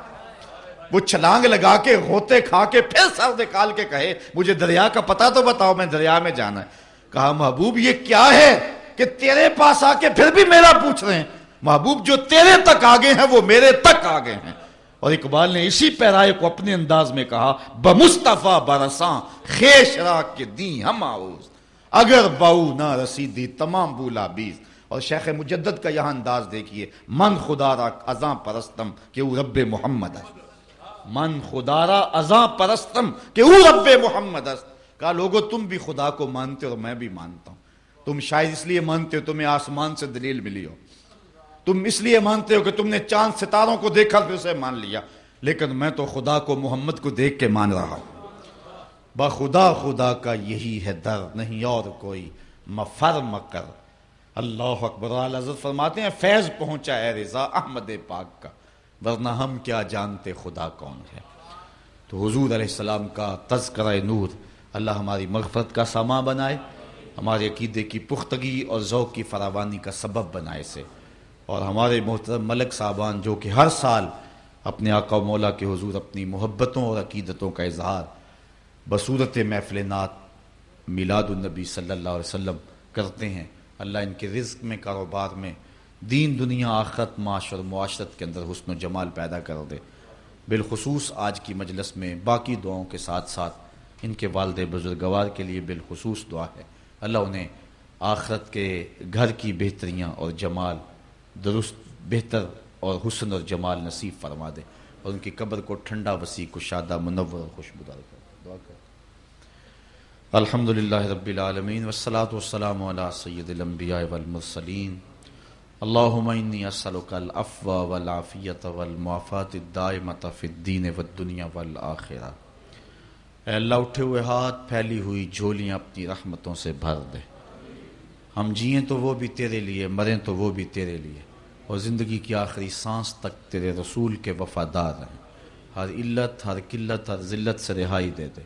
وہ چھلانگ لگا کے ہوتے کھا کے، پھر سر نکال کے کہے، مجھے دریا کا پتا تو بتاؤ، میں دریا میں جانا ہے۔ کہا، محبوب، یہ کیا ہے؟ کہ تیرے پاس آ کے پھر بھی میرا پوچھ رہے ہیں۔ محبوب، جو تیرے تک آگے ہیں، وہ میرے تک آگے ہیں۔ اور اقبال نے اسی پیرائے کو اپنے انداز میں کہا، بمصطفیٰ برساں، خیش راک کے دیں ہم آؤز اگر باؤ نہ رسیدی تمام بولا بیز۔ اور شیخ مجدد کا یہاں انداز دیکھیے، من خدا را ازاں پرستم کہ وہ رب محمد ہے من خدا را ازاں پرستم کہ وہ رب محمد ہے کہا، لوگو، تم بھی خدا کو مانتے ہو اور میں بھی مانتا ہوں۔ تم شاید اس لیے مانتے ہو تمہیں آسمان سے دلیل ملی ہو۔ تم اس لیے مانتے ہو کہ تم نے چاند ستاروں کو دیکھا پھر اسے مان لیا۔ لیکن میں تو خدا کو، محمد کو دیکھ کے مان رہا ہوں۔ بخدا خدا کا یہی ہے در، نہیں اور کوئی۔ مفر مکر اللہ اکبر۔ حضرت فرماتے ہیں، فیض پہنچا ہے رضا احمد پاک کا۔ ورنہ ہم کیا جانتے خدا کون ہے۔ تو حضور علیہ السلام کا تذکرہ نور اللہ ہماری مغفرت کا سامان بنائے۔ ہمارے عقیدے کی پختگی اور ذوق کی فراوانی کا سبب بنائے سے اور ہمارے محترم ملک صاحبان جو کہ ہر سال اپنے آقا و مولا کے حضور اپنی محبتوں اور عقیدتوں کا اظہار بصورت محفل نات میلاد النبی صلی اللہ علیہ وسلم کرتے ہیں۔ اللہ ان کے رزق میں، کاروبار میں، دین، دنیا، آخرت، معاش اور معاشرت کے اندر حسن و جمال پیدا کر دے۔ بالخصوص آج کی مجلس میں باقی دعاؤں کے ساتھ ساتھ ان کے والد بزرگوار کے لیے بالخصوص دعا ہے۔ اللہ انہیں آخرت کے گھر کی بہتریاں اور جمال، درست، بہتر اور حسن اور جمال نصیب فرما دے اور ان کی قبر کو ٹھنڈا، وسیع، کشادہ، منور اور خوشبودار کر دعا کر۔ الحمد للہ رب العالمین والصلاة والسلام علی سید الانبیاء والمرسلین۔ اللہم انی اسألک الافوى والعافیت والمعافات الدائمت فی الدین والدنیا والآخرہ۔ اے اللہ اٹھے ہوئے ہاتھ، پھیلی ہوئی جھولیاں اپنی رحمتوں سے بھر دے۔ ہم جئیں تو وہ بھی تیرے لیے، مریں تو وہ بھی تیرے لیے۔ اور زندگی کی آخری سانس تک تیرے رسول کے وفادار رہیں۔ ہر علت، ہر قلت، ہر ذلت سے رہائی دے دے۔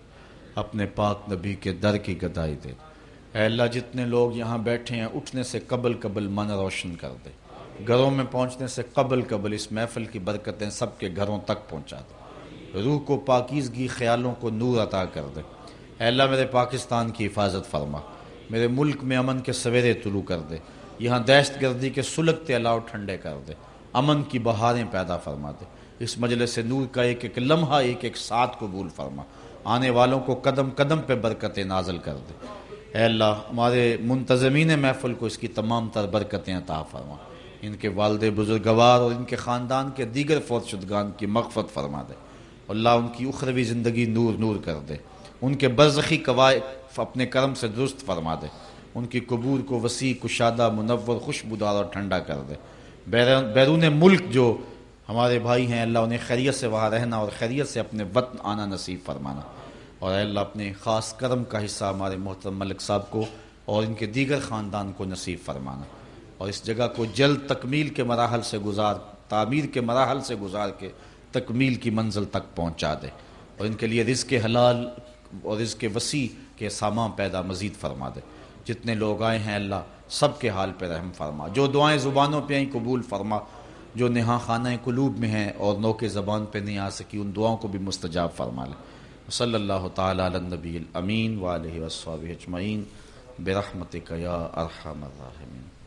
اپنے پاک نبی کے در کی گدائی دے۔ اے اللہ، جتنے لوگ یہاں بیٹھے ہیں، اٹھنے سے قبل قبل من روشن کر دے۔ گھروں میں پہنچنے سے قبل قبل اس محفل کی برکتیں سب کے گھروں تک پہنچا دے۔ روح کو پاکیزگی خیالوں کو نور عطا کر دے۔ اے اللہ، میرے پاکستان کی حفاظت فرما۔ میرے ملک میں امن کے سویرے طلوع کر دے۔ یہاں دہشت گردی کے سلگتے علاؤ ٹھنڈے کر دے۔ امن کی بہاریں پیدا فرما دے۔ اس مجلس سے نور کا ایک ایک لمحہ، ایک ایک ساتھ قبول فرما۔ آنے والوں کو قدم قدم پہ برکتیں نازل کر دے۔ اے اللہ، ہمارے منتظمین محفل کو اس کی تمام تر برکتیں عطا فرما۔ ان کے والد بزرگوار اور ان کے خاندان کے دیگر فوت شدگان کی مغفت فرما دے۔ اللہ ان کی اخروی زندگی نور نور کر دے۔ ان کے برزخی قواعد اپنے کرم سے درست فرما دے۔ ان کی قبور کو وسیع، کشادہ، منور، خوشبودار اور ٹھنڈا کر دے۔ بیرون ملک جو ہمارے بھائی ہیں، اللہ انہیں خیریت سے وہاں رہنا اور خیریت سے اپنے وطن آنا نصیب فرمانا۔ اور اللہ، اپنے خاص کرم کا حصہ ہمارے محترم ملک صاحب کو اور ان کے دیگر خاندان کو نصیب فرمانا۔ اور اس جگہ کو جلد تکمیل کے مراحل سے گزار، تعمیر کے مراحل سے گزار کے تکمیل کی منزل تک پہنچا دے اور ان کے لیے رزق حلال اور رزق وسیع کے سامان پیدا مزید فرما دے۔ جتنے لوگ آئے ہیں اللہ سب کے حال پہ رحم فرما۔ جو دعائیں زبانوں پہ آئیں قبول فرما۔ جو نہا خانہ قلوب میں ہیں اور نو کے زبان پہ نہیں آ سکی، ان دعاؤں کو بھی مستجاب فرما لے۔ صلی اللہ تعالیٰ علی النبی الامین و وصحبہ اجمعین۔ برحمتک یا ارحم الراحمین۔